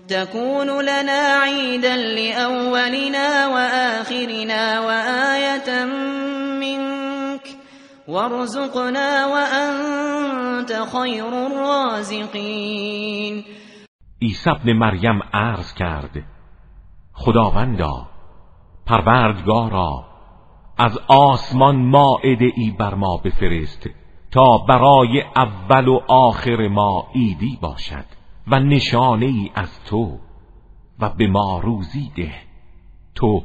تكون لنا عيدا لأولنا وآخرنا وآية منك وارزقنا وأنت خير الرازقين. عیسی ابن مریم عرض کرد خداوندا پروردگارا از آسمان ماعده ای بر ما بفرست تا برای اول و آخر ما ایدی باشد و نشانه ای از تو و به ما روزی ده. تو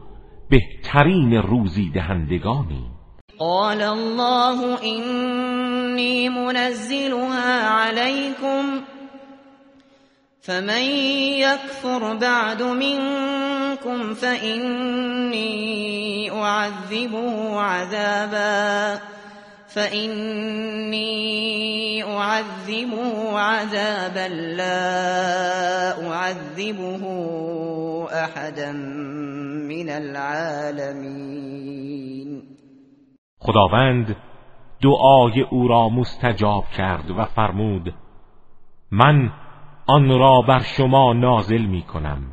بهترین روزی دهندگانی. قال الله اینی منزلها علیکم فمن يكفر بعد منكم فإني أعذبه عذابا فإني أعذبه عذابا لا أعذبه أحدا من العالمين خداوند دعای او را مستجاب کرد و فرمود من آن را بر شما نازل می کنم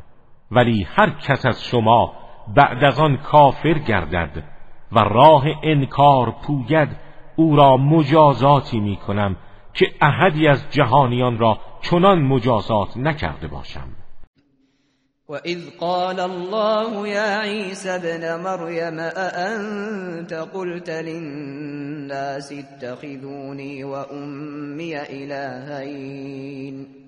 ولی هر کس از شما بعد از آن کافر گردد و راه انکار پوید او را مجازاتی می کنم که احدی از جهانیان را چنان مجازات نکرده باشم. وإذ قال الله يا عيسى ابن مريم أأنت قلت للناس اتخذوني وأمي إلهين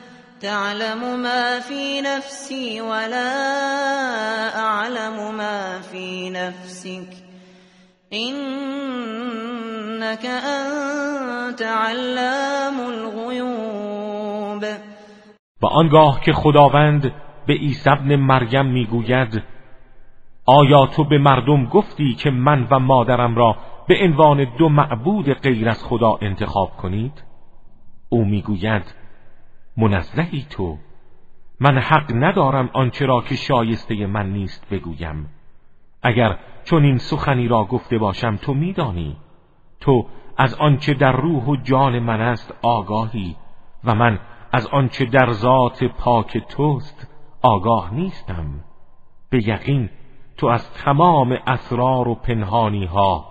تعلم ما في نفسي ولا أعلم ما في نفسك. إنك أنت علام الغيوب. و آنگاه که خداوند به عیسی ابن مریم می‌گوید آیا تو به مردم گفتی که من و مادرم را به عنوان دو معبود غیر از خدا انتخاب کنید؟ او می‌گوید منزهی تو. من حق ندارم آنچه را که شایسته من نیست بگویم. اگر چون این سخنی را گفته باشم تو میدانی. تو از آنچه در روح و جان من است آگاهی و من از آنچه در ذات پاک توست آگاه نیستم. به یقین تو از تمام اسرار و پنهانی ها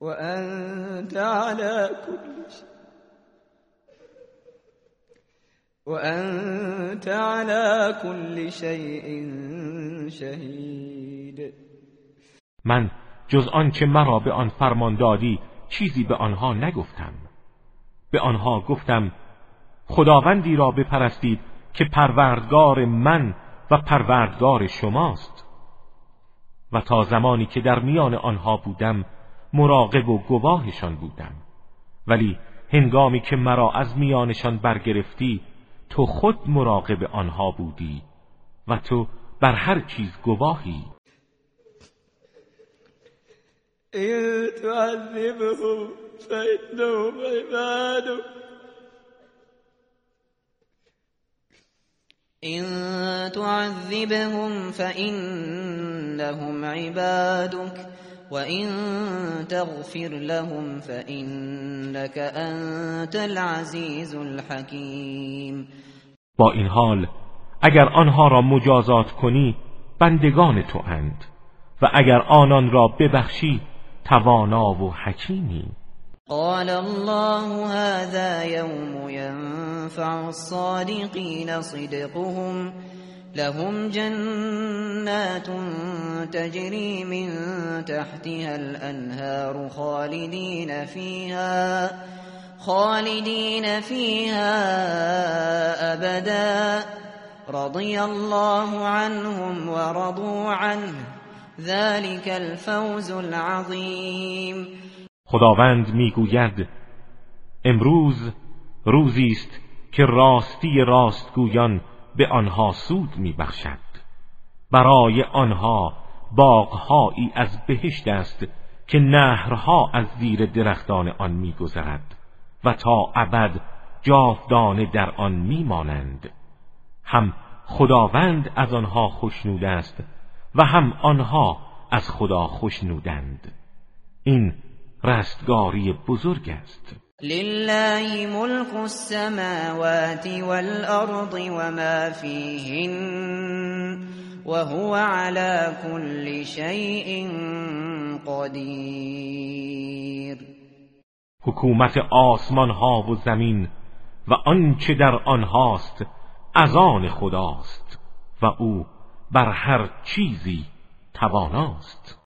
وأنت على كل وأنت على كل شيء شهید من جز آنچه مرا به آن فرمان دادی چیزی به آنها نگفتم. به آنها گفتم خداوندی را بپرستید که پروردگار من و پروردگار شماست. و تا زمانی که در میان آنها بودم مراقب و گواهشان بودم. ولی هنگامی که مرا از میانشان برگرفتی تو خود مراقب آنها بودی و تو بر هر چیز گواهی. این تعذبهم فإنهم عبادك إن تعذبهم فإنهم عبادك وإن تغفر لهم فإنك أنت العزيز الحكيم با این حال اگر آنها را مجازات کنی بندگان تو اند. و اگر آنان را ببخشی توانا و حکیمی. قال الله هذا يوم ينفع الصادقين صدقهم لهم جنات تجري من تحتها الأنهار خالدين فيها خالدين فيها أبدا. رضي الله عنهم ورضوا عنه. ذلك الفوز العظيم. خداوند میگوید امروز روزی است که راستی راستگویان به آنها سود میبخشد. برای آنها باغهایی از بهشت است که نهرها از زیر درختان آن میگذرد و تا ابد جاودانه در آن میمانند. هم خداوند از آنها خوشنود است و هم آنها از خدا خوشنودند این رستگاری بزرگ است. لله ملك السماوات والأرض وما فيهن وهو على كل شيء قدیر حکومت آسمان ها و زمین و آنچه در آنهاست از آن خداست و او بر هر چیزی تواناست.